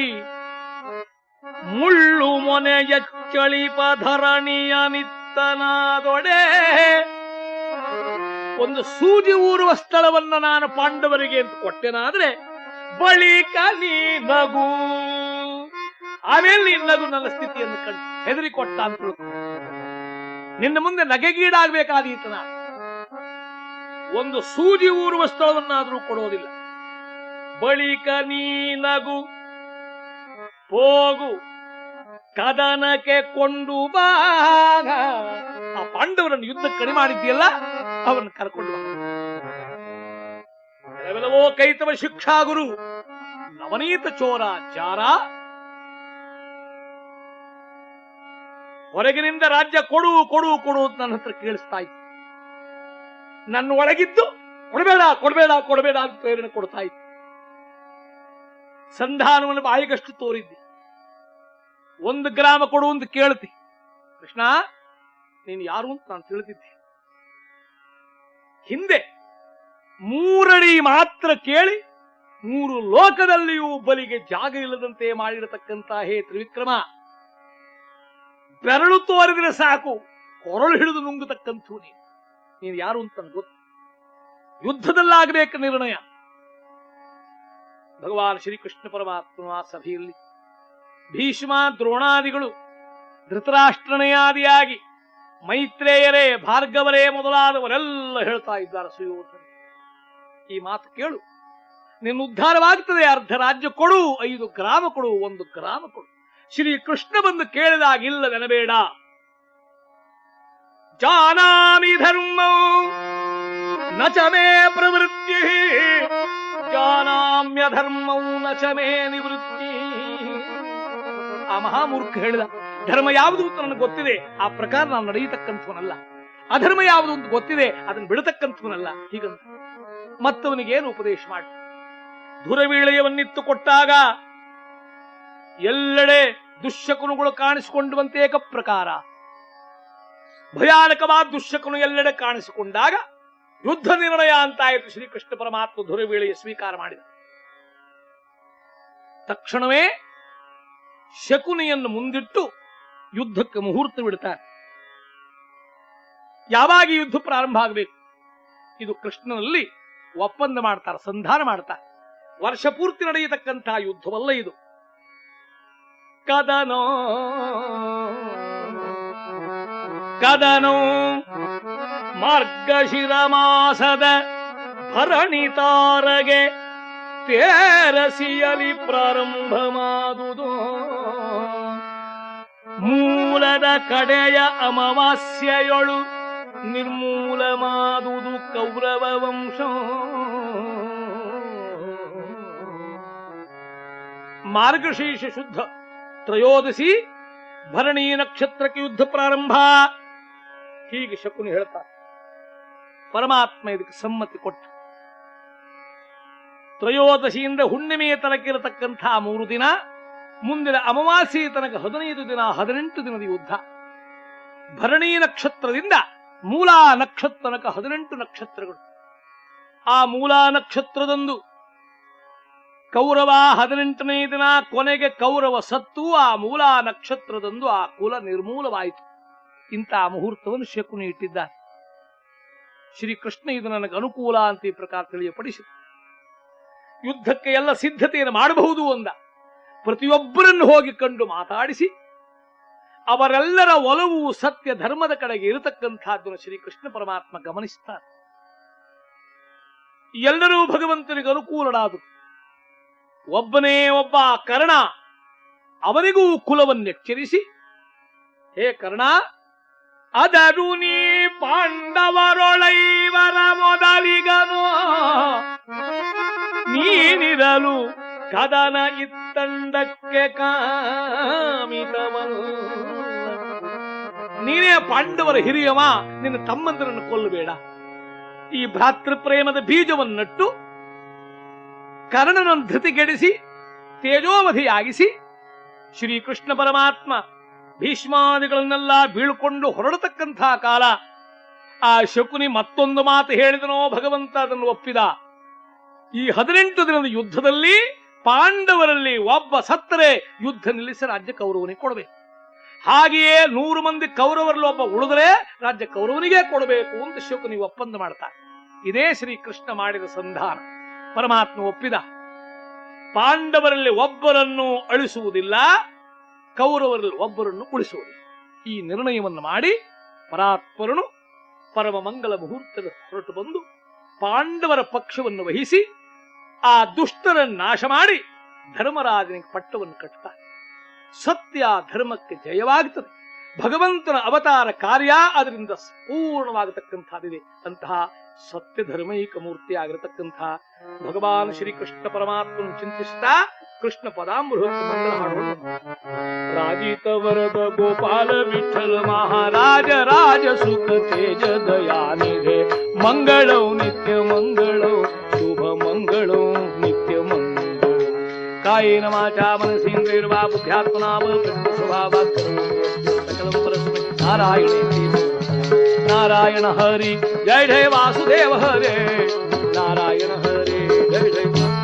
ಮುಳ್ಳು ಮೊನೆಯ ಚಳಿಪ ಧರಣಿಯ ನಿತ್ತನಾದೊಡೆ. ಒಂದು ಸೂಜಿ ಊರುವ ಸ್ಥಳವನ್ನ ನಾನು ಪಾಂಡವರಿಗೆ ಅಂತ ಕೊಟ್ಟೆನಾದ್ರೆ, ಬಳಿಕ ನೀ ನಗು. ಆಮೇಲೆ ನಗು ನನ್ನ ಸ್ಥಿತಿಯನ್ನು ಕಂಡು ಹೆದರಿಕೊಟ್ಟ ಅಂತ ನಿನ್ನ ಮುಂದೆ ನಗೆಗೀಡಾಗಬೇಕಾದೀತ ನಾನು ಒಂದು ಸೂಜಿ ಊರುವ ಸ್ಥಳವನ್ನಾದರೂ ಕೊಡೋದಿಲ್ಲ. ಬಳಿಕ ನೀ ನಗು. ಹೋಗು. ಕದನಕ್ಕೆ ಕೊಂಡು ಬಾಗ ಆ ಪಾಂಡವರನ್ನು ಯುದ್ಧ ಕಡಿಮೆ ಮಾಡಿದ್ಯಲ್ಲ ಅವರನ್ನು ಕರ್ಕೊಂಡು ಕೆಲವೆಲ್ಲವೋ ಕೈತವ ಶಿಕ್ಷಾ ಗುರು. ನವನೀತ ಚೋರ ಚಾರ ಹೊರಗಿನಿಂದ ರಾಜ್ಯ ಕೊಡು ಕೊಡು ಕೊಡು ಅಂತ ನನ್ನ ಹತ್ರ ಕೇಳಿಸ್ತಾ ಇತ್ತು. ನನ್ನ ಒಳಗಿದ್ದು ಕೊಡಬೇಡ ಕೊಡಬೇಡ ಕೊಡಬೇಡ ಅಂತ ಪ್ರೇರಣೆ ಕೊಡ್ತಾ ಇತ್ತು. ಸಂಧಾನವನ್ನು ಬಾಯಿಗಷ್ಟು ತೋರಿದ್ದೆ. ಒಂದು ಗ್ರಾಮ ಕೊಡು ಅಂತ ಕೇಳ್ತಿ. ಕೃಷ್ಣ, ನೀನು ಯಾರು ಅಂತ ನಾನು ತಿಳಿದಿದ್ದೆ. ಹಿಂದೆ ಮೂರಡಿ ಮಾತ್ರ ಕೇಳಿ ಮೂರು ಲೋಕದಲ್ಲಿಯೂ ಬಲಿಗೆ ಜಾಗ ಇಲ್ಲದಂತೆ ಮಾಡಿರತಕ್ಕಂತ ಹೇ ತ್ರಿವಿಕ್ರಮ, ಬೆರಳು ತೋರಿದ್ರೆ ಸಾಕು, ಕೊರಳು ಹಿಡಿದು ನುಂಗತಕ್ಕಂಥ ನೀನು. ನೀನು ಯಾರು ಅಂತ ಗೊತ್ತು. ಯುದ್ಧದಲ್ಲಾಗಬೇಕು ನಿರ್ಣಯ. ಭಗವಾನ್ ಶ್ರೀಕೃಷ್ಣ ಪರಮಾತ್ಮ ಸಭೆಯಲ್ಲಿ ಭೀಷ್ಮ ದ್ರೋಣಾದಿಗಳು ಧೃತರಾಷ್ಟ್ರನೆಯಾದಿಯಾಗಿ ಮೈತ್ರೇಯರೇ, ಭಾರ್ಗವರೇ ಮೊದಲಾದವರೆಲ್ಲ ಹೇಳ್ತಾ ಇದ್ದಾರೆ ಸುಯೋಧನ. ಈ ಮಾತು ಕೇಳು. ನಿನ್ನ ಉದ್ಧಾರವಾಗ್ತದೆ, ಅರ್ಧ ರಾಜ್ಯ ಕೊಡು, ಐದು ಗ್ರಾಮ ಕೊಡು, ಒಂದು ಗ್ರಾಮ ಕೊಡು. ಶ್ರೀ ಕೃಷ್ಣ ಬಂದು ಕೇಳಿದಾಗಿಲ್ಲವೆನಬೇಡ ಜಾನಾಮಿ ಧರ್ಮ ನಚಮೇ ಪ್ರವೃತ್ತಿ ಜಾನಾಮ್ಯ ಧರ್ಮೌ ನಚಮೇ ನಿವೃತ್ತಿ. ಆ ಮಹಾಮೂರ್ಖ ಹೇಳಿದ, ಧರ್ಮ ಯಾವುದು ಅಂತ ನನಗೆ ಗೊತ್ತಿದೆ, ಆ ಪ್ರಕಾರ ನಾನು ನಡೆಯತಕ್ಕಂಥವನಲ್ಲ. ಅಧರ್ಮ ಯಾವುದು ಅಂತ ಗೊತ್ತಿದೆ, ಅದನ್ನ ಬಿಡತಕ್ಕಂಥವನಲ್ಲ. ಹೀಗಂತ. ಮತ್ತವನಿಗೆ ಏನು ಉಪದೇಶ ಮಾಡಿ? ಧುರವೀಳೆಯವನ್ನಿತ್ತು ಕೊಟ್ಟಾಗ ಎಲ್ಲೆಡೆ ದುಶ್ಯಕುನುಗಳು ಕಾಣಿಸಿಕೊಂಡುವಂತೆ ಏಕ ಪ್ರಕಾರ. ಭಯಾನಕವಾದ ದುಶ್ಯಕನು ಎಲ್ಲೆಡೆ ಕಾಣಿಸಿಕೊಂಡಾಗ ಯುದ್ಧ ನಿರ್ಣಯ ಅಂತಾಯಿತು. ಶ್ರೀಕೃಷ್ಣ ಪರಮಾತ್ಮ ಧುರವೀಳೆಯ ಸ್ವೀಕಾರ ಮಾಡಿದ. ತಕ್ಷಣವೇ ಶಕುನಿಯನ್ನು ಮುಂದಿಟ್ಟು ಯುದ್ಧಕ್ಕೆ ಮುಹೂರ್ತ ಬಿಡ್ತಾರೆ. ಯಾವಾಗ ಯುದ್ಧ ಪ್ರಾರಂಭ ಆಗಬೇಕು? ಇದು ಕೃಷ್ಣನಲ್ಲಿ ಒಪ್ಪಂದ ಮಾಡ್ತಾರೆ, ಸಂಧಾನ ಮಾಡ್ತಾರೆ. ವರ್ಷ ಪೂರ್ತಿ ನಡೆಯತಕ್ಕಂತಹ ಯುದ್ಧವಲ್ಲ ಇದು. ಕದನೋ ಕದನೋ ಮಾರ್ಗಶಿರ ಮಾಸದ ಭರಣಿತಾರಗೆ ತೇರಸಿಯಲಿ ಪ್ರಾರಂಭ ಮಾದುದು ಮೂಲದ ಕಡೆಯ ಅಮಾವಾಸ್ಯೆಯೊಳು ನಿರ್ಮೂಲ ಮಾಡುವುದು ಕೌರವ ವಂಶ. ಮಾರ್ಗಶೀರ್ಷ ಶುದ್ಧ ತ್ರಯೋದಶಿ ಭರಣಿ ನಕ್ಷತ್ರಕ್ಕೆ ಯುದ್ಧ ಪ್ರಾರಂಭ. ಹೀಗೆ ಶಕುನಿ ಹೇಳ್ತಾರೆ ಪರಮಾತ್ಮ ಇದಕ್ಕೆ ಸಮ್ಮತಿ ಕೊಟ್ಟ. ತ್ರಯೋದಶಿಯಿಂದ ಹುಣ್ಣಿಮೆಯ ತನಕಿರತಕ್ಕಂತಹ ಮೂರು ದಿನ, ಮುಂದಿನ ಅಮಾವಾಸ್ಯೆಯ ತನಕ ಹದಿನೈದು ದಿನ, ಹದಿನೆಂಟು ದಿನದ ಯುದ್ಧ. ಭರಣಿ ನಕ್ಷತ್ರದಿಂದ ಮೂಲಾ ನಕ್ಷತ್ರನಕ ಹದಿನೆಂಟು ನಕ್ಷತ್ರಗಳು. ಆ ಮೂಲಾ ನಕ್ಷತ್ರದಂದು ಕೌರವ ಹದಿನೆಂಟನೇ ದಿನ, ಕೊನೆಗೆ ಕೌರವ ಸತ್ತು, ಆ ಮೂಲಾ ನಕ್ಷತ್ರದಂದು ಆ ಕುಲ ನಿರ್ಮೂಲವಾಯಿತು. ಇಂತಹ ಮುಹೂರ್ತವನ್ನು ಶಕುನಿ ಇಟ್ಟಿದ್ದಾರೆ ಶ್ರೀಕೃಷ್ಣ ಇದು ನನಗೆ ಅನುಕೂಲ ಅಂತ ಈ ಪ್ರಕಾರ ತಿಳಿಯಪಡಿಸಿ ಯುದ್ಧಕ್ಕೆ ಎಲ್ಲ ಸಿದ್ಧತೆಯನ್ನು ಮಾಡಬಹುದು ಅಂದ. ಪ್ರತಿಯೊಬ್ಬರನ್ನು ಹೋಗಿ ಕಂಡು ಮಾತಾಡಿಸಿ, ಅವರೆಲ್ಲರ ಒಲವು ಸತ್ಯ ಧರ್ಮದ ಕಡೆಗೆ ಇರತಕ್ಕಂಥದ್ದನ್ನು ಶ್ರೀಕೃಷ್ಣ ಪರಮಾತ್ಮ ಗಮನಿಸ್ತಾರೆ. ಎಲ್ಲರೂ ಭಗವಂತನಿಗೆ ಅನುಕೂಲನಾದರು ಒಬ್ಬನೇ ಒಬ್ಬ ಕರ್ಣ ಅವನಿಗೂ ಕುಲವನ್ನೆಚ್ಚರಿಸಿ, ಹೇ ಕರ್ಣ ಅದರು ನೀ ಪಾಂಡವರೊಳೈವರ ಮೊದಲಿಗನು. ನೀನಿರಲು ಕದನ ಇತ್ತಂಡಕ್ಕೆ ಕಾಮಿತವನು. ನೀನೇ ಪಾಂಡವರ ಹಿರಿಯವ, ನಿನ್ನ ತಮ್ಮಂದರನ್ನು ಕೊಲ್ಲಬೇಡ. ಈ ಭ್ರಾತೃಪ್ರೇಮದ ಬೀಜವನ್ನಟ್ಟು ಕರ್ಣನನ್ನು ಧೃತಿಗೆಡಿಸಿ, ತೇಜೋವಧಿಯಾಗಿಸಿ, ಶ್ರೀಕೃಷ್ಣ ಪರಮಾತ್ಮ ಭೀಷ್ಮಾದಿಗಳನ್ನೆಲ್ಲ ಬೀಳ್ಕೊಂಡು ಹೊರಡತಕ್ಕಂಥ ಕಾಲ ಆ ಶಕುನಿ ಮತ್ತೊಂದು ಮಾತು ಹೇಳಿದನೋ ಭಗವಂತ ಅದನ್ನು ಒಪ್ಪಿದ. ಈ ಹದಿನೆಂಟು ದಿನದ ಯುದ್ಧದಲ್ಲಿ ಪಾಂಡವರಲ್ಲಿ ಒಬ್ಬ ಸತ್ತರೆ ಯುದ್ಧ ನಿಲ್ಲಿಸಿ ರಾಜ್ಯ ಕೌರವನಿಗೆ ಕೊಡಬೇಕು. ಹಾಗೆಯೇ ನೂರು ಮಂದಿ ಕೌರವರಲ್ಲಿ ಒಬ್ಬ ಉಳಿದರೆ ರಾಜ್ಯ ಕೌರವನಿಗೆ ಕೊಡಬೇಕು ಅಂತ ಶಕುನಿ ಒಪ್ಪಂದ ಮಾಡ್ತಾರೆ. ಇದೇ ಶ್ರೀಕೃಷ್ಣ ಮಾಡಿದ ಸಂಧಾನ. ಪರಮಾತ್ಮ ಒಪ್ಪಿದ. ಪಾಂಡವರಲ್ಲಿ ಒಬ್ಬರನ್ನು ಅಳಿಸುವುದಿಲ್ಲ, ಕೌರವರಲ್ಲಿ ಒಬ್ಬರನ್ನು ಉಳಿಸುವುದಿಲ್ಲ. ಈ ನಿರ್ಣಯವನ್ನು ಮಾಡಿ ಪರಾತ್ಪರನು ಪರಮ ಮಂಗಲ ಮುಹೂರ್ತದ ಹೊರಟು ಬಂದು ಪಾಂಡವರ ಪಕ್ಷವನ್ನು ವಹಿಸಿ ಆ ದುಷ್ಟರನ್ನು ನಾಶ ಮಾಡಿ ಧರ್ಮರಾಜನಿಗೆ ಪಟ್ಟವನ್ನು ಕಟ್ತಾರೆ ಸತ್ಯ ಧರ್ಮಕ್ಕೆ ಜಯವಾಗುತ್ತದೆ. ಭಗವಂತನ ಅವತಾರ ಕಾರ್ಯ ಅದರಿಂದ ಪೂರ್ಣವಾಗತಕ್ಕಂಥದ್ದಿದೆ. ಅಂತಹ ಸತ್ಯ ಧರ್ಮೈಕ ಮೂರ್ತಿ ಆಗಿರತಕ್ಕಂತಹ ಭಗವಾನ್ ಶ್ರೀಕೃಷ್ಣ ಪರಮಾತ್ಮನ ಚಿಂತಿಸ್ತಾ कृष्ण पदामृत राजित गोपाल विठल महाराज, राज सुख तेज दया निधे। मंगल नित्य मंगल, शुभ मंगल नित्य मंगल। कायेन वाचा मनसेंद्रिर्वा बुद्ध्यात्मनाव स्वभावात् सकलं परस्मै नारायणे नारायण हरि, जय जय वासुदेव हरे। नारायण हरे, जय जय